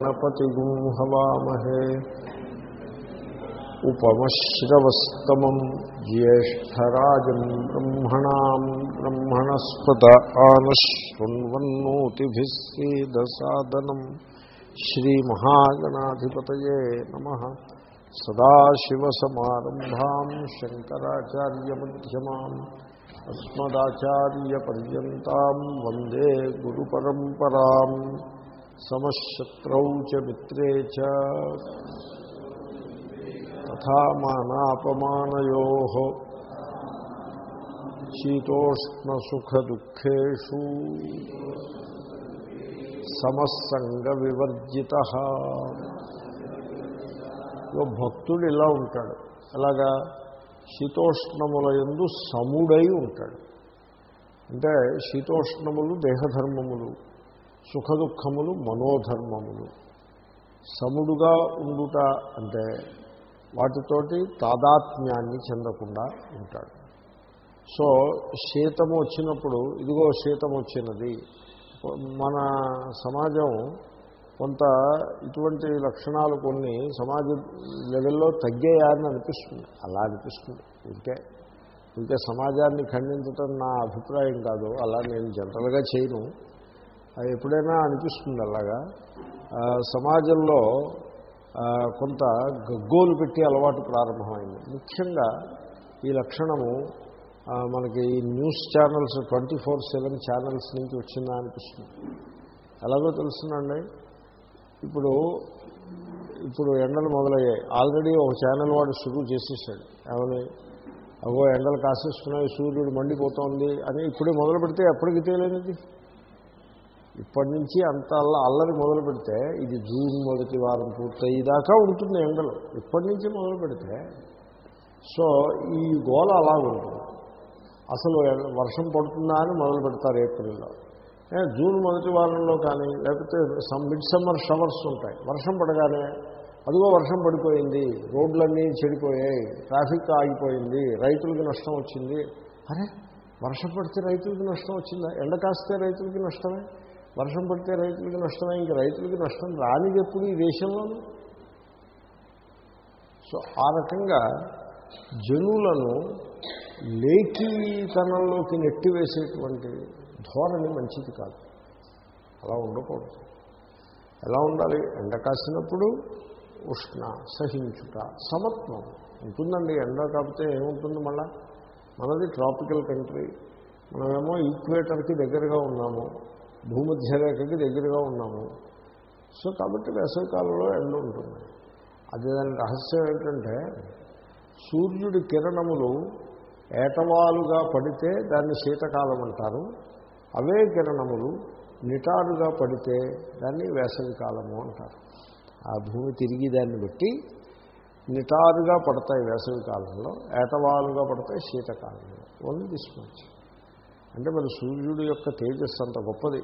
గణపతిగుం హవామహే ఉపమశ్రవస్తమం జ్యేష్టరాజం బ్రహ్మణా బ్రహ్మణస్పత ఆనశృణ్వన్నోతిభిస్సీదసాదనం శ్రీమహాగణాధిపతాశివసమారంభా శంకరాచార్యమ్యమా అస్మదాచార్యపర్యంతం వందే గురు పరంపరా సమశత్రౌ చ మిత్రే చ తథా మానాపమానయో శీతోష్ణసుఖదుఃఖేషు సమస్సంగ వివర్జిత భక్తుడు ఇలా ఉంటాడు. అలాగా శీతోష్ణముల ఎందు సముడై ఉంటాడు. అంటే శీతోష్ణములు దేహధర్మములు సుఖ దుఃఖములు మనోధర్మములు. సముడుగా ఉండుట అంటే వాటితోటి తాదాత్మ్యాన్ని చెందకుండా ఉంటాడు. సో శీతము వచ్చినప్పుడు ఇదిగో శీతం వచ్చినది. మన సమాజం కొంత ఇటువంటి లక్షణాలు కొన్ని సమాజ లెవెల్లో తగ్గేయాలని అనిపిస్తుంది. అలా అనిపిస్తుంది. ఇంకే ఇంకే సమాజాన్ని ఖండించటం నా అభిప్రాయం కాదు. అలా నేను జనరల్గా చేయను. ఎప్పుడైనా అనిపిస్తుంది అలాగా. సమాజంలో కొంత గగ్గోలు పెట్టి అలవాటు ప్రారంభమైంది. ముఖ్యంగా ఈ లక్షణము మనకి news channels twenty four seven channels నుంచి వచ్చిందా అనిపిస్తుంది. ఎలాగో తెలుస్తుందండి? ఇప్పుడు ఇప్పుడు ఎండలు మొదలయ్యాయి. ఆల్రెడీ ఒక ఛానల్ వాడు షురూ చేసేసాడు. ఏమని? అగో ఎండలు కాసేస్తున్నాయి సూర్యుడు మండిపోతోంది అని ఇప్పుడే మొదలు పెడితే ఎప్పటికి తేలేనిది. ఇప్పటి నుంచి అంత అల్లరి మొదలు పెడితే ఇది జూన్ మొదటి వారం పూర్తయ్యేదాకా ఉంటుంది ఎండలు. ఇప్పటి నుంచి మొదలు పెడితే సో ఈ గోల అలా ఉంటుంది. అసలు వర్షం పడుతుందా అని మొదలు పెడతారు ఏప్రిల్లో. జూన్ మొదటి వారంలో కానీ లేకపోతే సమ్ మిడ్ సమ్మర్ షవర్స్ ఉంటాయి. వర్షం పడగానే అదిగో వర్షం పడిపోయింది రోడ్లన్నీ చెడిపోయాయి ట్రాఫిక్ ఆగిపోయింది రైతులకి నష్టం వచ్చింది. అరే వర్షం పడితే రైతులకి నష్టం వచ్చిందా? ఎండ కాస్తే రైతులకి నష్టమే. వర్షం పడితే రైతులకి నష్టమే? ఇంక రైతులకి నష్టం రానిది ఎప్పుడు ఈ దేశంలోనూ సో ఆ రకంగా జనులను లేఖీతనంలోకి నెట్టివేసేటువంటి ధోరణి మంచిది కాదు. అలా ఉండకూడదు. ఎలా ఉండాలి? ఎండ కాసినప్పుడు ఉష్ణ సహించుట సమత్వం. ఉంటుందండి ఎండ కాకపోతే ఏముంటుంది మళ్ళా? మనది ట్రాపికల్ కంట్రీ. మనమేమో ఈక్వేటర్కి దగ్గరగా ఉన్నాము. భూమధ్యరేఖకి దగ్గరగా ఉన్నాము. సో కాబట్టి వేసవికాలంలో ఎండ ఉంటుంది. అది దాని రహస్యం ఏంటంటే సూర్యుడి కిరణములు ఏటవాలుగా పడితే దాన్ని శీతకాలం అంటారు. అవే కిరణములు నిటారుగా పడితే దాన్ని వేసవికాలము అంటారు. ఆ భూమి తిరిగి దాన్ని బట్టి నిటారుగా పడతాయి వేసవి కాలంలో ఏటవాలుగా పడతాయి శీతకాలంలో. ఓన్లీ దిస్ మచ్ అంటే మరి సూర్యుడు యొక్క తేజస్సు అంత గొప్పది.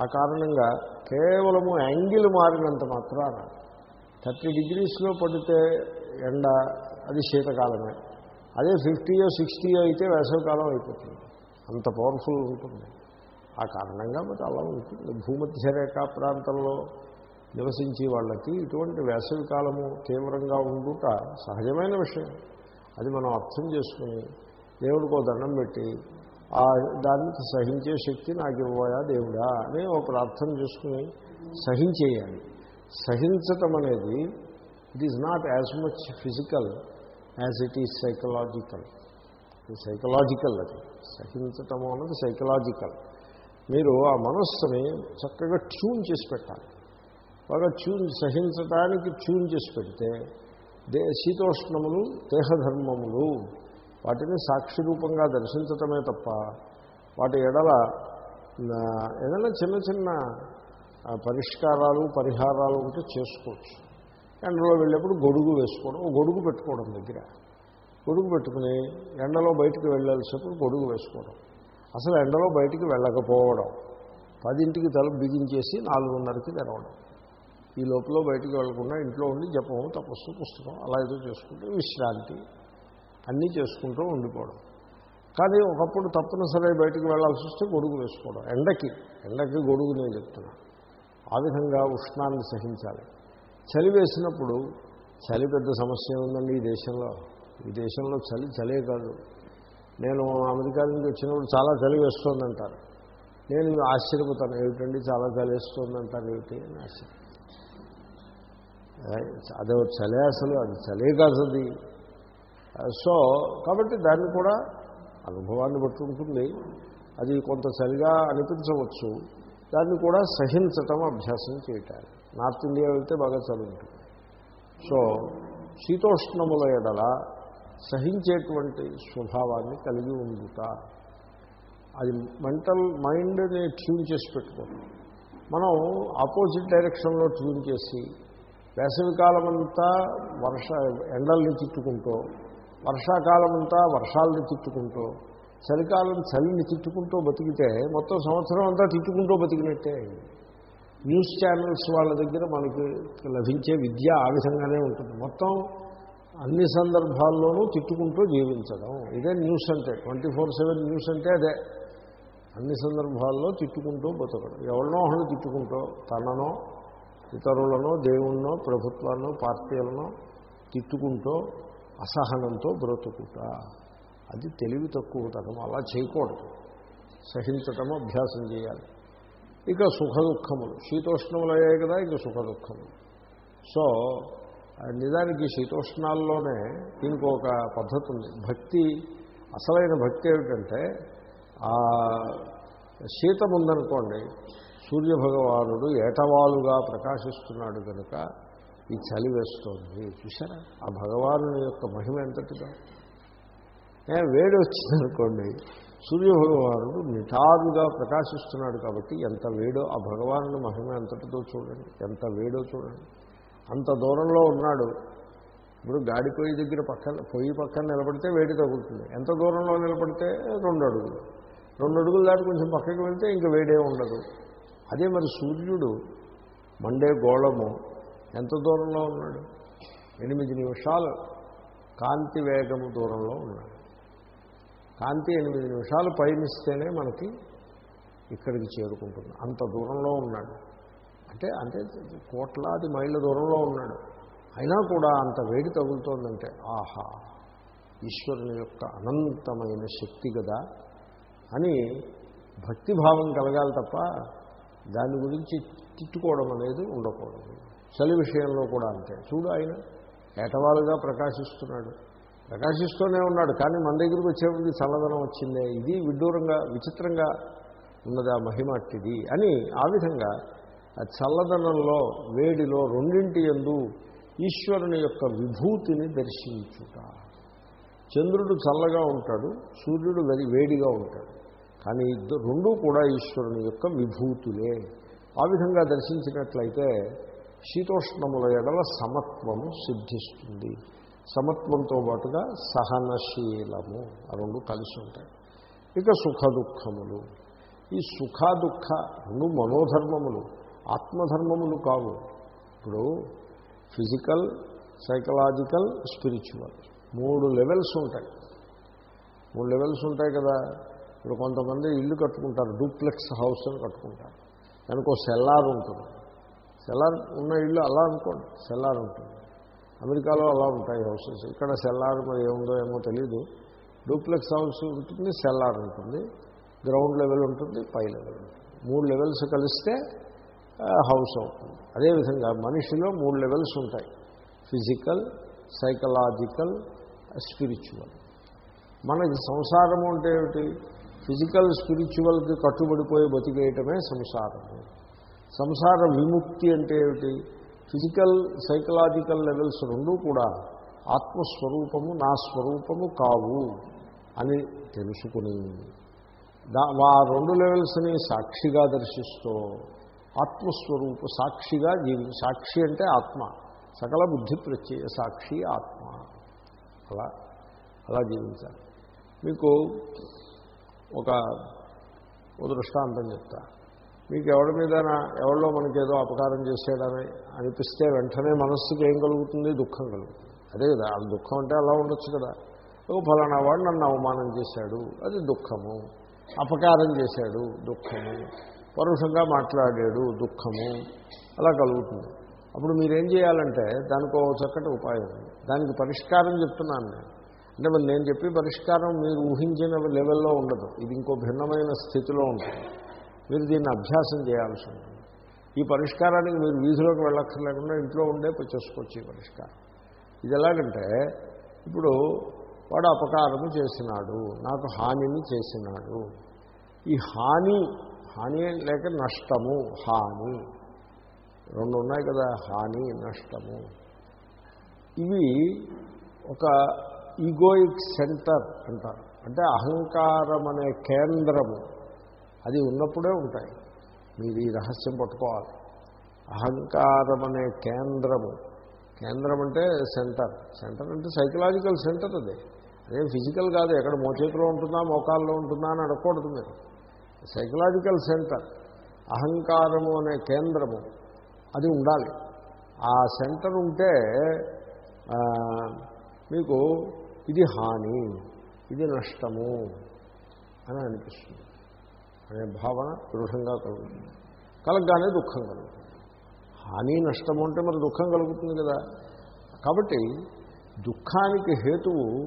ఆ కారణంగా కేవలము యాంగిల్ మారినంత మాత్రాన థర్టీ డిగ్రీస్లో పడితే ఎండ అది శీతకాలమే. అదే ఫిఫ్టీయో సిక్స్టీయో అయితే వేసవికాలం అయిపోతుంది. అంత పవర్ఫుల్ ఉంటుంది. ఆ కారణంగా మరి అలా ఉంటుంది. భూమధ్య రేఖ ప్రాంతంలో నివసించే వాళ్ళకి ఇటువంటి వేసవికాలము తీవ్రంగా ఉండుట సహజమైన విషయం. అది మనం అర్థం చేసుకుని దేవుడికో దండం పెట్టి దానికి సహించే శక్తి నాకు ఇవ్వయా దేవుడా అని ఒక ప్రార్థన చేసుకుని సహించేయాలి. సహించటం అనేది it is not as much physical as it is psychological psychological అది. సహించటము అన్నది సైకలాజికల్ మీరు ఆ మనస్సుని చక్కగా ట్యూన్ చేసి పెట్టాలి. బాగా ట్యూన్ సహించటానికి ట్యూన్ చేసి పెడితే దే శీతోష్ణములు దేహధర్మములు వాటిని సాక్షి రూపంగా దర్శించటమే తప్ప వాటి ఎడల ఏదైనా చిన్న చిన్న పరిష్కారాలు పరిహారాలు ఉంటే చేసుకోవచ్చు. ఎండలో వెళ్ళేప్పుడు గొడుగు వేసుకోవడం గొడుగు పెట్టుకోవడం దగ్గర. గొడుగు పెట్టుకుని ఎండలో బయటికి వెళ్ళాల్సినప్పుడు గొడుగు వేసుకోవడం. అసలు ఎండలో బయటికి వెళ్ళకపోవడం. పదింటికి తల బిగించేసి నాలుగున్నరకి తెరవడం. ఈ లోపల బయటికి వెళ్ళకుండా ఇంట్లో ఉండి జపం తపస్సు పుస్తకం అలా ఏదో చేసుకుంటే విశ్రాంతి. అన్నీ చేసుకుంటూ ఉండిపోవడం. కానీ ఒకప్పుడు తప్పనిసరి బయటికి వెళ్ళాల్సి వస్తే గొడుగు వేసుకోవడం. ఎండకి ఎండకి గొడుగు నేను చెప్తున్నా. ఆ విధంగా ఉష్ణాన్ని సహించాలి. చలి వేసినప్పుడు చలి పెద్ద సమస్య ఉందండి ఈ దేశంలో. ఈ దేశంలో చలి చలే కాదు. నేను అమెరికా నుంచి వచ్చినప్పుడు చాలా చలి వేస్తోందంటారు. నేను ఆశ్చర్యపోతాను ఏమిటండి చాలా చలి వేస్తోందంటారు ఏమిటి అని ఆశ్చర్యం అదే చలి అసలు అది చలే కాదు అది. Uh, సో కాబట్టి దాన్ని కూడా అనుభవాన్ని బట్టి ఉంటుంది. అది కొంత సరిగా అనిపించవచ్చు. దాన్ని కూడా సహించటం అభ్యాసం చేయటాలి నార్త్ ఇండియా వెళ్తే బాగా చలి ఉంటుంది సో శీతోష్ణముల ఎడల సహించేటువంటి స్వభావాన్ని కలిగి ఉండుట. అది మెంటల్ మైండ్ని ట్యూన్ చేసి పెట్టుకోండి మనం ఆపోజిట్ డైరెక్షన్లో ట్యూన్ చేసి వేసవికాలం అంతా వర్ష ఎండల్ని తిట్టుకుంటూ వర్షాకాలం అంతా వర్షాలని తిట్టుకుంటూ చలికాలం చలిని తిట్టుకుంటూ బతికితే మొత్తం సంవత్సరం అంతా తిట్టుకుంటూ బతికినట్టే. న్యూస్ ఛానల్స్ వాళ్ళ దగ్గర మనకి లభించే విద్య ఆ విధంగానే ఉంటుంది. మొత్తం అన్ని సందర్భాల్లోనూ తిట్టుకుంటూ జీవించడం. ఇదే న్యూస్ అంటే ట్వంటీ ఫోర్ సెవెన్ న్యూస్ అంటే అదే. అన్ని సందర్భాల్లో తిట్టుకుంటూ బతకడం. ఎవరినో ఒకళ్ళు తిట్టుకుంటూ తననో ఇతరులనో దేవుణ్ణో ప్రభుత్వాన్నో పార్టీలనో తిట్టుకుంటూ అసహనంతో బ్రతుకుట. అది తెలివి తక్కువ తనం అలా చేయకూడదు. సహించటము అభ్యాసం చేయాలి. ఇక సుఖ దుఃఖములు శీతోష్ణములు అయ్యాయి కదా ఇక సుఖ దుఃఖములు సో నిజానికి శీతోష్ణాల్లోనే దీనికి ఒక పద్ధతి ఉంది. భక్తి అసలైన భక్తి ఏమిటంటే ఆ శీతం ఉందనుకోండి సూర్యభగవానుడు ఏటవాలుగా ప్రకాశిస్తున్నాడు కనుక ఈ చలి వేస్తోంది. చూసారా ఆ భగవాను యొక్క మహిమ ఎంతటిదో. వేడి వచ్చిందనుకోండి సూర్యభగవానుడు నిటారుగా ప్రకాశిస్తున్నాడు కాబట్టి ఎంత వేడో ఆ భగవాను మహిమ ఎంతటిదో చూడండి. ఎంత వేడో చూడండి. అంత దూరంలో ఉన్నాడు. ఇప్పుడు గాడి పొయ్యి దగ్గర పక్కన పొయ్యి పక్కన నిలబడితే వేడి తగులుతుంది. ఎంత దూరంలో నిలబడితే రెండు అడుగులు. రెండు అడుగులు దాటి కొంచెం పక్కకి వెళ్తే ఇంకా వేడే ఉండదు. అదే మరి సూర్యుడు మండే గోళము ఎంత దూరంలో ఉన్నాడు? ఎనిమిది నిమిషాలు. కాంతి వేగము దూరంలో ఉన్నాడు. కాంతి ఎనిమిది నిమిషాలు పయనిస్తేనే మనకి ఇక్కడికి చేరుకుంటుంది. అంత దూరంలో ఉన్నాడు. అంటే అంటే కోట్లాది మైళ్ళ దూరంలో ఉన్నాడు. అయినా కూడా అంత వేడి తగులుతోందంటే ఆహా ఈశ్వరుని యొక్క అనంతమైన శక్తి కదా అని భక్తిభావం కలగాలి తప్ప దాని గురించి తిట్టుకోవడం అనేది ఉండకూడదు. చలి విషయంలో కూడా అంతే. చూడు ఆయన ఏటవాలుగా ప్రకాశిస్తున్నాడు. ప్రకాశిస్తూనే ఉన్నాడు కానీ మన దగ్గరికి వచ్చేది చల్లదనం వచ్చిందే. ఇది విడ్డూరంగా విచిత్రంగా ఉన్నదా మహిమట్టిది అని ఆ విధంగా చల్లదనంలో వేడిలో రెండింటి ఎందు ఈశ్వరుని యొక్క విభూతిని దర్శించుట. చంద్రుడు చల్లగా ఉంటాడు సూర్యుడు వెరి వేడిగా ఉంటాడు. కానీ ఇద్దరు రెండూ కూడా ఈశ్వరుని యొక్క విభూతులే. ఆ విధంగా దర్శించినట్లయితే శీతోష్ణముల ఎడల సమత్వము సిద్ధిస్తుంది. సమత్వంతో పాటుగా సహనశీలము ఆ రెండు కలిసి ఉంటాయి. ఇక సుఖ దుఃఖములు ఈ సుఖ దుఃఖ రెండు మనోధర్మములు ఆత్మధర్మములు కావు. ఇప్పుడు ఫిజికల్ సైకలాజికల్ స్పిరిచువల్ మూడు లెవెల్స్ ఉంటాయి. మూడు లెవెల్స్ ఉంటాయి కదా. ఇప్పుడు కొంతమంది ఇల్లు కట్టుకుంటారు డూప్లెక్స్ హౌస్ అని కట్టుకుంటారు. దానికి ఒక సెల్లార్ ఉంటుంది. సెల్లార్ ఉన్న ఇల్లు అలా అనుకోండి సెల్లార్ ఉంటుంది. అమెరికాలో అలా ఉంటాయి హౌసెస్. ఇక్కడ సెల్లార్ మరి ఏముందో ఏమో తెలీదు. డూప్లెక్స్ హౌస్ ఉంటుంది సెల్లార్ ఉంటుంది. గ్రౌండ్ లెవెల్ ఉంటుంది పై లెవెల్ ఉంటుంది. మూడు లెవెల్స్ కలిస్తే హౌస్ అవుతుంది. అదేవిధంగా మనిషిలో మూడు లెవెల్స్ ఉంటాయి. Physical psychological spiritual. మనకి సంసారము అంటే ఏమిటి? ఫిజికల్ స్పిరిచువల్కి కట్టుబడిపోయి బతికేయటమే సంసారము. సంసార విముక్తి అంటే ఏమిటి? ఫిజికల్ సైకలాజికల్ లెవెల్స్ రెండూ కూడా ఆత్మస్వరూపము నా స్వరూపము కావు అని తెలుసుకుని దా ఆ రెండు లెవెల్స్ని సాక్షిగా దర్శిస్తూ ఆత్మస్వరూప సాక్షిగా జీవి సాక్షి అంటే ఆత్మ సకల బుద్ధి ప్రత్యయ సాక్షి ఆత్మ. అలా అలా జీవించాలి. మీకు ఒక దృష్టాంతం చెప్తా. మీకు ఎవరి మీద ఎవరిలో మనకేదో అపకారం చేసేయడని అనిపిస్తే వెంటనే మనస్సుకి ఏం కలుగుతుంది? దుఃఖం కలుగుతుంది. అదే కదా ఆ దుఃఖం అంటే అలా ఉండొచ్చు కదా. ఓ ఫలానా వాడు నన్ను అవమానం చేశాడు అది దుఃఖము. అపకారం చేశాడు దుఃఖము. పరుషంగా మాట్లాడాడు దుఃఖము. అలా కలుగుతుంది. అప్పుడు మీరేం చేయాలంటే దానికి ఒక చక్కటి ఉపాయం. దానికి పరిష్కారం చెప్తున్నాను నేను. అంటే మరి నేను చెప్పి పరిష్కారం మీరు ఊహించిన లెవెల్లో ఉండదు. ఇది ఇంకో భిన్నమైన స్థితిలో ఉంటుంది. మీరు దీన్ని అభ్యాసం చేయాల్సి ఉంటుంది. ఈ పరిష్కారానికి మీరు వీధిలోకి వెళ్ళక్కర్లేకుండా ఇంట్లో ఉండే చేసుకోవచ్చు ఈ పరిష్కారం. ఇది ఎలాగంటే ఇప్పుడు వాడు అపకారము చేసినాడు నాకు హానిని చేసినాడు. ఈ హాని హాని లేక నష్టము హాని. రెండు ఉన్నాయి కదా హాని నష్టము. ఇవి ఒక ఈగోయిక్ సెంటర్ అంటారు. అంటే అహంకారం అనే కేంద్రము. అది ఉన్నప్పుడే ఉంటాయి. మీరు ఈ రహస్యం పట్టుకోవాలి. అహంకారం అనే కేంద్రము. కేంద్రం అంటే సెంటర్. సెంటర్ అంటే సైకలాజికల్ సెంటర్ అది. అదేం ఫిజికల్ కాదు. ఎక్కడ మోచేతిలో ఉంటుందా మోకాల్లో ఉంటుందా అని అడగకూడదు మీరు. Psychological centre. అహంకారము అనే కేంద్రము. అది ఉండాలి. ఆ సెంటర్ ఉంటే మీకు ఇది హాని ఇది నష్టము అని అనిపిస్తుంది. అనే భావన దృఢంగా కలుగుతుంది. కలగగానే దుఃఖం కలుగుతుంది. హాని నష్టము అంటే మరి దుఃఖం కలుగుతుంది కదా. కాబట్టి దుఃఖానికి హేతువు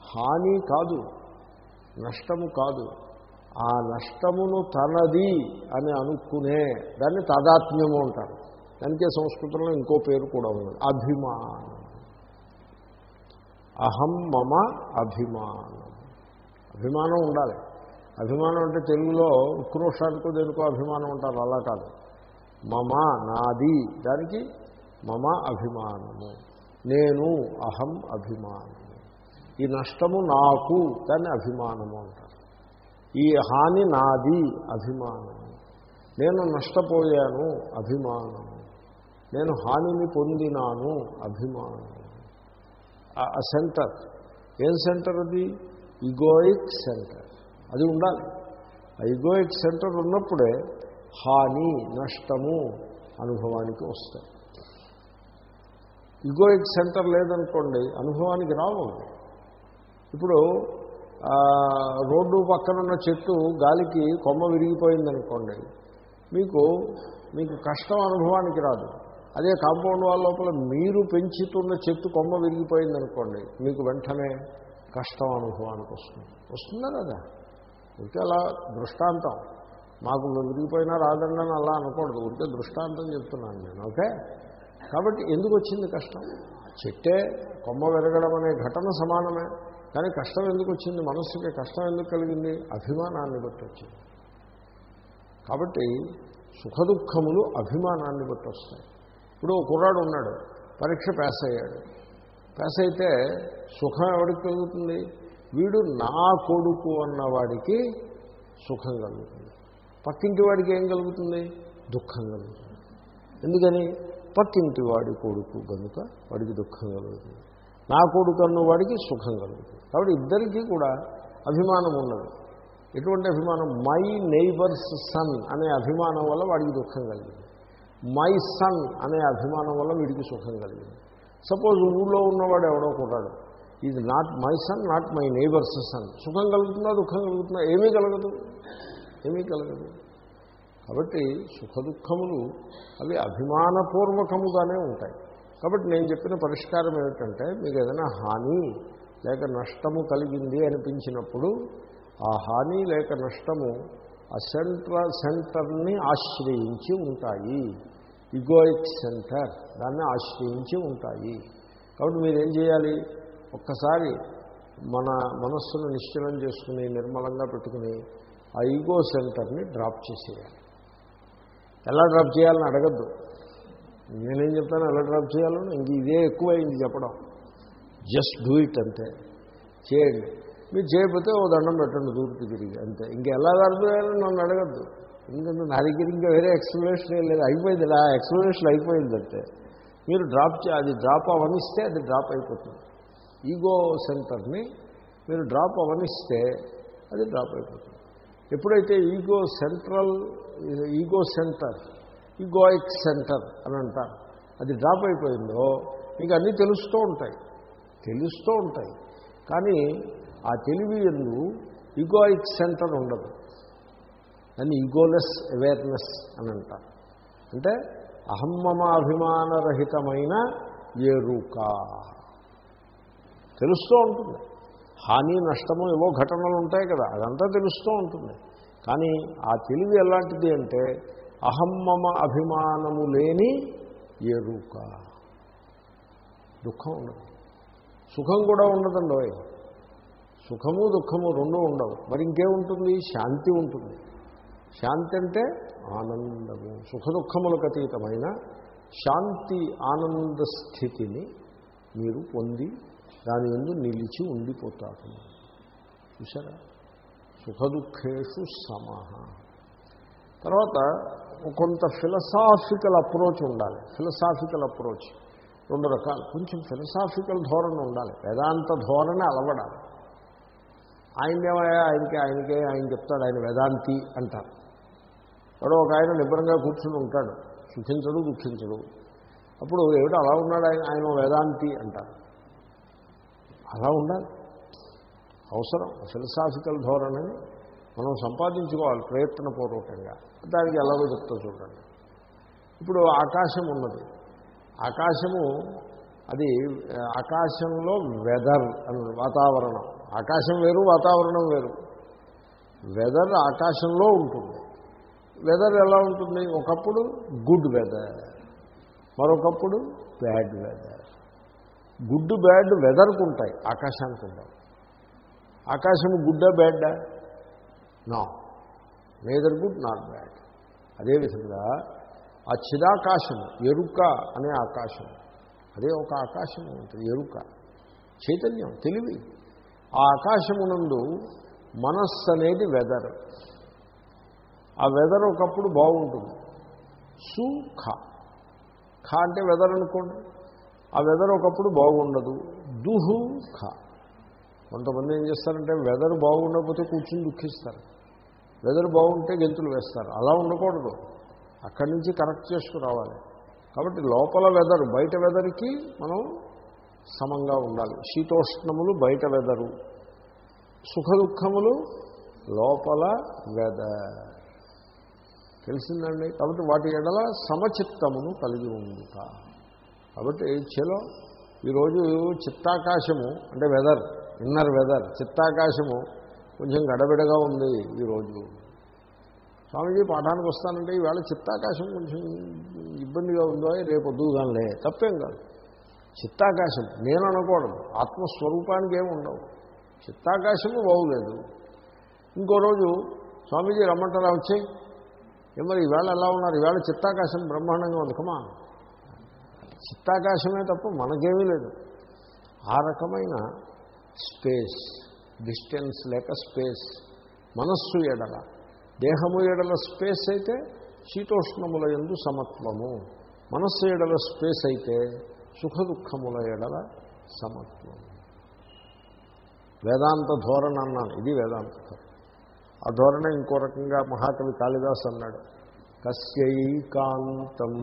హాని కాదు నష్టము కాదు. ఆ నష్టమును తనది అని అనుకునే దాన్ని తాదాత్మ్యము అంటారు. దానికే సంస్కృతంలో ఇంకో పేరు కూడా ఉంది అభిమానం. అహం మమ అభిమానం. అభిమానం ఉండాలి. అభిమానం అంటే తెలుగులో ఉక్రోషానికో దేనికో అభిమానం ఉంటారు అలా కాదు. మమ నాది దానికి మమ అభిమానము. నేను అహం అభిమానము. ఈ నష్టము నాకు దాన్ని అభిమానము అంటారు. ఈ హాని నాది అభిమానము. నేను నష్టపోయాను అభిమానము. నేను హానిని పొందినాను అభిమానము. సెంటర్. ఏం సెంటర్ అది? Egoic centre. అది ఉండాలి. ఐగోయిక్ సెంటర్ ఉన్నప్పుడే హాని నష్టము అనుభవానికి వస్తాయి. ఈగోయిక్ సెంటర్ లేదనుకోండి అనుభవానికి రావు ఇప్పుడు రోడ్డు పక్కన ఉన్న చెట్టు గాలికి కొమ్మ విరిగిపోయిందనుకోండి మీకు మీకు కష్టం అనుభవానికి రాదు. అదే కాంపౌండ్ వాళ్ళ లోపల మీరు పెంచుతున్న చెట్టు కొమ్మ విరిగిపోయిందనుకోండి మీకు వెంటనే కష్టం అనుభవానికి వస్తుంది. వస్తుందా కదా ఉంటే అలా దృష్టాంతం. మాకు విరిగిపోయినా రాదండి అని అలా అనకూడదు. ఉంటే దృష్టాంతం చెప్తున్నాను నేను ఓకే? కాబట్టి ఎందుకు వచ్చింది కష్టం? చెట్టే కొమ్మ వెరగడం అనే ఘటన సమానమే. కానీ కష్టం ఎందుకు వచ్చింది? మనస్సుకి కష్టం ఎందుకు కలిగింది? అభిమానాన్ని బట్టి వచ్చింది. కాబట్టి సుఖదుఖములు అభిమానాన్ని బట్టి వస్తాయి. ఇప్పుడు కుర్రాడు ఉన్నాడు పరీక్ష పాస్ అయ్యాడు. పాస్ అయితే సుఖం ఎవరికి కలుగుతుంది? వీడు నా కొడుకు అన్నవాడికి సుఖం కలుగుతుంది. పక్కింటి వాడికి ఏం కలుగుతుంది? దుఃఖం కలుగుతుంది. ఎందుకని? పక్కింటి వాడి కొడుకు కనుక వాడికి దుఃఖం కలుగుతుంది. నా కొడుకు అన్నవాడికి సుఖం కలుగుతుంది. కాబట్టి ఇద్దరికీ కూడా అభిమానం ఉన్నది. ఎటువంటి అభిమానం? మై నైబర్స్ సన్ అనే అభిమానం వల్ల వాడికి దుఃఖం కలిగింది. మై సన్ అనే అభిమానం వల్ల వీడికి సుఖం కలిగింది. సపోజ్ ఊళ్ళో ఉన్నవాడు ఎవడో కొట్టాడు. ఇది not my son not my neighbour's son. సుఖం కలుగుతుందా దుఃఖం కలుగుతుందా? ఏమీ కలగదు. ఏమీ కలగదు. కాబట్టి సుఖ దుఃఖములు అవి అభిమానపూర్వకముగానే ఉంటాయి. కాబట్టి నేను చెప్పిన పరిష్కారం ఏమిటంటే మీకు ఏదైనా హాని లేక నష్టము కలిగింది అనిపించినప్పుడు ఆ హాని లేక నష్టము ఆ సెంట్రల్ సెంటర్ని ఆశ్రయించి ఉంటాయి. ఇగోయిక్ సెంటర్ దాన్ని ఆశ్రయించి ఉంటాయి. కాబట్టి మీరేం చేయాలి? ఒక్కసారి మన మనస్సును నిశ్చలం చేసుకుని నిర్మలంగా పెట్టుకుని ఆ ఈగో సెంటర్ని డ్రాప్ చేసేయాలి. ఎలా డ్రాప్ చేయాలని అడగద్దు. నేనేం చెప్తాను? ఎలా డ్రాప్ చేయాలని ఇంక ఇదే ఎక్కువైంది చెప్పడం. జస్ట్ డూ ఇట్ అంతే. చేయండి. మీరు చేయకపోతే ఓ దండం పెట్టండి దూరికి తిరిగి అంతే. ఇంకా ఇంకెలా జరిపారని నన్ను అడగద్దు. ఎందుకంటే నా దగ్గర ఇంకా వేరే ఎక్స్ప్లెనేషన్ ఏం లేదు. అయిపోయింది. ఆ ఎక్స్ప్లెనేషన్ అయిపోయింది అంతే మీరు డ్రాప్ అది డ్రాప్ అవనిస్తే అది డ్రాప్ అయిపోతుంది. ఈగో సెంటర్ని మీరు డ్రాప్ అవనిస్తే అది డ్రాప్ అయిపోతుంది. ఎప్పుడైతే ego central ego centre egoic centre అని అంటారు అది డ్రాప్ అయిపోయిందో మీకు అన్నీ తెలుస్తూ ఉంటాయి. తెలుస్తూ ఉంటాయి. కానీ ఆ తెలివి ఎందు ఈగోయిక్ సెంటర్ ఉండదు. దాన్ని ఈగోలెస్ అవేర్నెస్ అని అంటారు. అంటే అహమ్మమాభిమానరహితమైన ఎరుక తెలుస్తూ ఉంటుంది. హాని నష్టము ఏవో ఘటనలు ఉంటాయి కదా అదంతా తెలుస్తూ ఉంటుంది. కానీ ఆ తెలివి ఎలాంటిది అంటే అహమ్మమ అభిమానము లేని ఎరుక. దుఃఖం ఉండదు. సుఖం కూడా ఉండదండి సుఖము దుఃఖము రెండూ ఉండవు. మరి ఇంకేముంటుంది? శాంతి ఉంటుంది. శాంతి అంటే ఆనందము. సుఖ దుఃఖములకు అతీతమైన శాంతి ఆనంద స్థితిని మీరు పొంది దాని ఎందు నిలిచి ఉండిపోతాడు. చూసారా సుఖదుఖేషు సమహ. తర్వాత కొంత ఫిలసాఫికల్ అప్రోచ్ ఉండాలి. Philosophical approach. రెండు రకాలు. కొంచెం ఫిలసాఫికల్ ధోరణ ఉండాలి. వేదాంత ధోరణి అలవడాలి. ఆయనకేమయ్యా ఆయనకే ఆయనకే ఆయన చెప్తాడు. ఆయన వేదాంతి అంటారు. వాడు ఒక ఆయన నిబ్బరంగా కూర్చుని ఉంటాడు. సుఖించడు దుఃఖించడు. అప్పుడు ఏమిటో? అలా ఉన్నాడు ఆయన. ఆయన వేదాంతి అంటారు. అలా ఉండాలి. అవసరం. ఫిలసాఫికల్ ధోరణిని మనం సంపాదించుకోవాలి ప్రయత్నపూర్వకంగా. దానికి ఎలాగో చెప్తా చూడండి. ఇప్పుడు ఆకాశం ఉన్నది. ఆకాశము అది ఆకాశంలో వెదర్ అని వాతావరణం. ఆకాశం వేరు వాతావరణం వేరు. వెదర్ ఆకాశంలో ఉంటుంది. వెదర్ ఎలా ఉంటుంది? ఒకప్పుడు గుడ్ వెదర్ మరొకప్పుడు బ్యాడ్ వెదర్. గుడ్ బ్యాడ్ వెదర్కు ఉంటాయి ఆకాశానికి ఉండవు. ఆకాశము గుడ్డా బ్యాడ్డా? నా. నేదర్ గుడ్ నాట్ బ్యాడ్ అదేవిధంగా ఆ చిదాకాశము ఎరుక అనే ఆకాశం అదే ఒక ఆకాశం ఉంటుంది ఎరుక. చైతన్యం తెలివి. ఆ ఆకాశమునందు మనస్సు అనేది వెదర్. ఆ వెదర్ ఒకప్పుడు బాగుంటుంది. సుఖ ఖ అంటే వెదర్ అనుకోండి. ఆ వెదర్ ఒకప్పుడు బాగుండదు. దుహు ఖ. కొంతమంది ఏం చేస్తారంటే వెదర్ బాగుండకపోతే కూర్చుని దుఃఖిస్తారు. వెదర్ బాగుంటే గెంతులు వేస్తారు. అలా ఉండకూడదు. అక్కడి నుంచి కరెక్ట్ చేసుకురావాలి. కాబట్టి లోపల వెదర్ బయట వెదర్కి మనం సమంగా ఉండాలి. శీతోష్ణములు బయట వెదరు. సుఖ దుఃఖములు లోపల వెదర్. తెలిసిందండి? కాబట్టి వాటి ఎడల సమచిత్తమును కలిగి ఉండుట. కాబట్టి చలో ఈరోజు చిత్తాకాశము అంటే వెదర్ ఇన్నర్ వెదర్ చిత్తాకాశము కొంచెం గడబిడగా ఉంది ఈరోజు స్వామీజీ పాఠానికి వస్తానంటే ఈవేళ చిత్తాకాశం కొంచెం ఇబ్బందిగా ఉందో రేపు వద్దుగానే తప్పేం కాదు. చిత్తాకాశం నేను అనుకోవడం ఆత్మస్వరూపానికి ఏమి ఉండవు. చిత్తాకాశము బాగులేదు. ఇంకో రోజు స్వామీజీ రమ్మంటారా వచ్చాయి. మరి ఈవేళ ఎలా ఉన్నారు? ఈవేళ చిత్తాకాశం బ్రహ్మాండంగా ఉంది. కమా చిత్తాకాశమే తప్ప మనకేమీ లేదు. ఆ రకమైన స్పేస్ డిస్టెన్స్ లేక స్పేస్ మనస్సు ఎడల దేహము ఎడల స్పేస్ అయితే శీతోష్ణముల ఎందు సమత్వము. మనస్సు ఎడల స్పేస్ అయితే సుఖ దుఃఖముల ఎడల సమత్వము. వేదాంత ధోరణ అన్నాను ఇది వేదాంత ధోరణ. ఆ ధోరణ ఇంకో రకంగా మహాకవి కాళిదాస్ అన్నాడు కస్యైకాంతం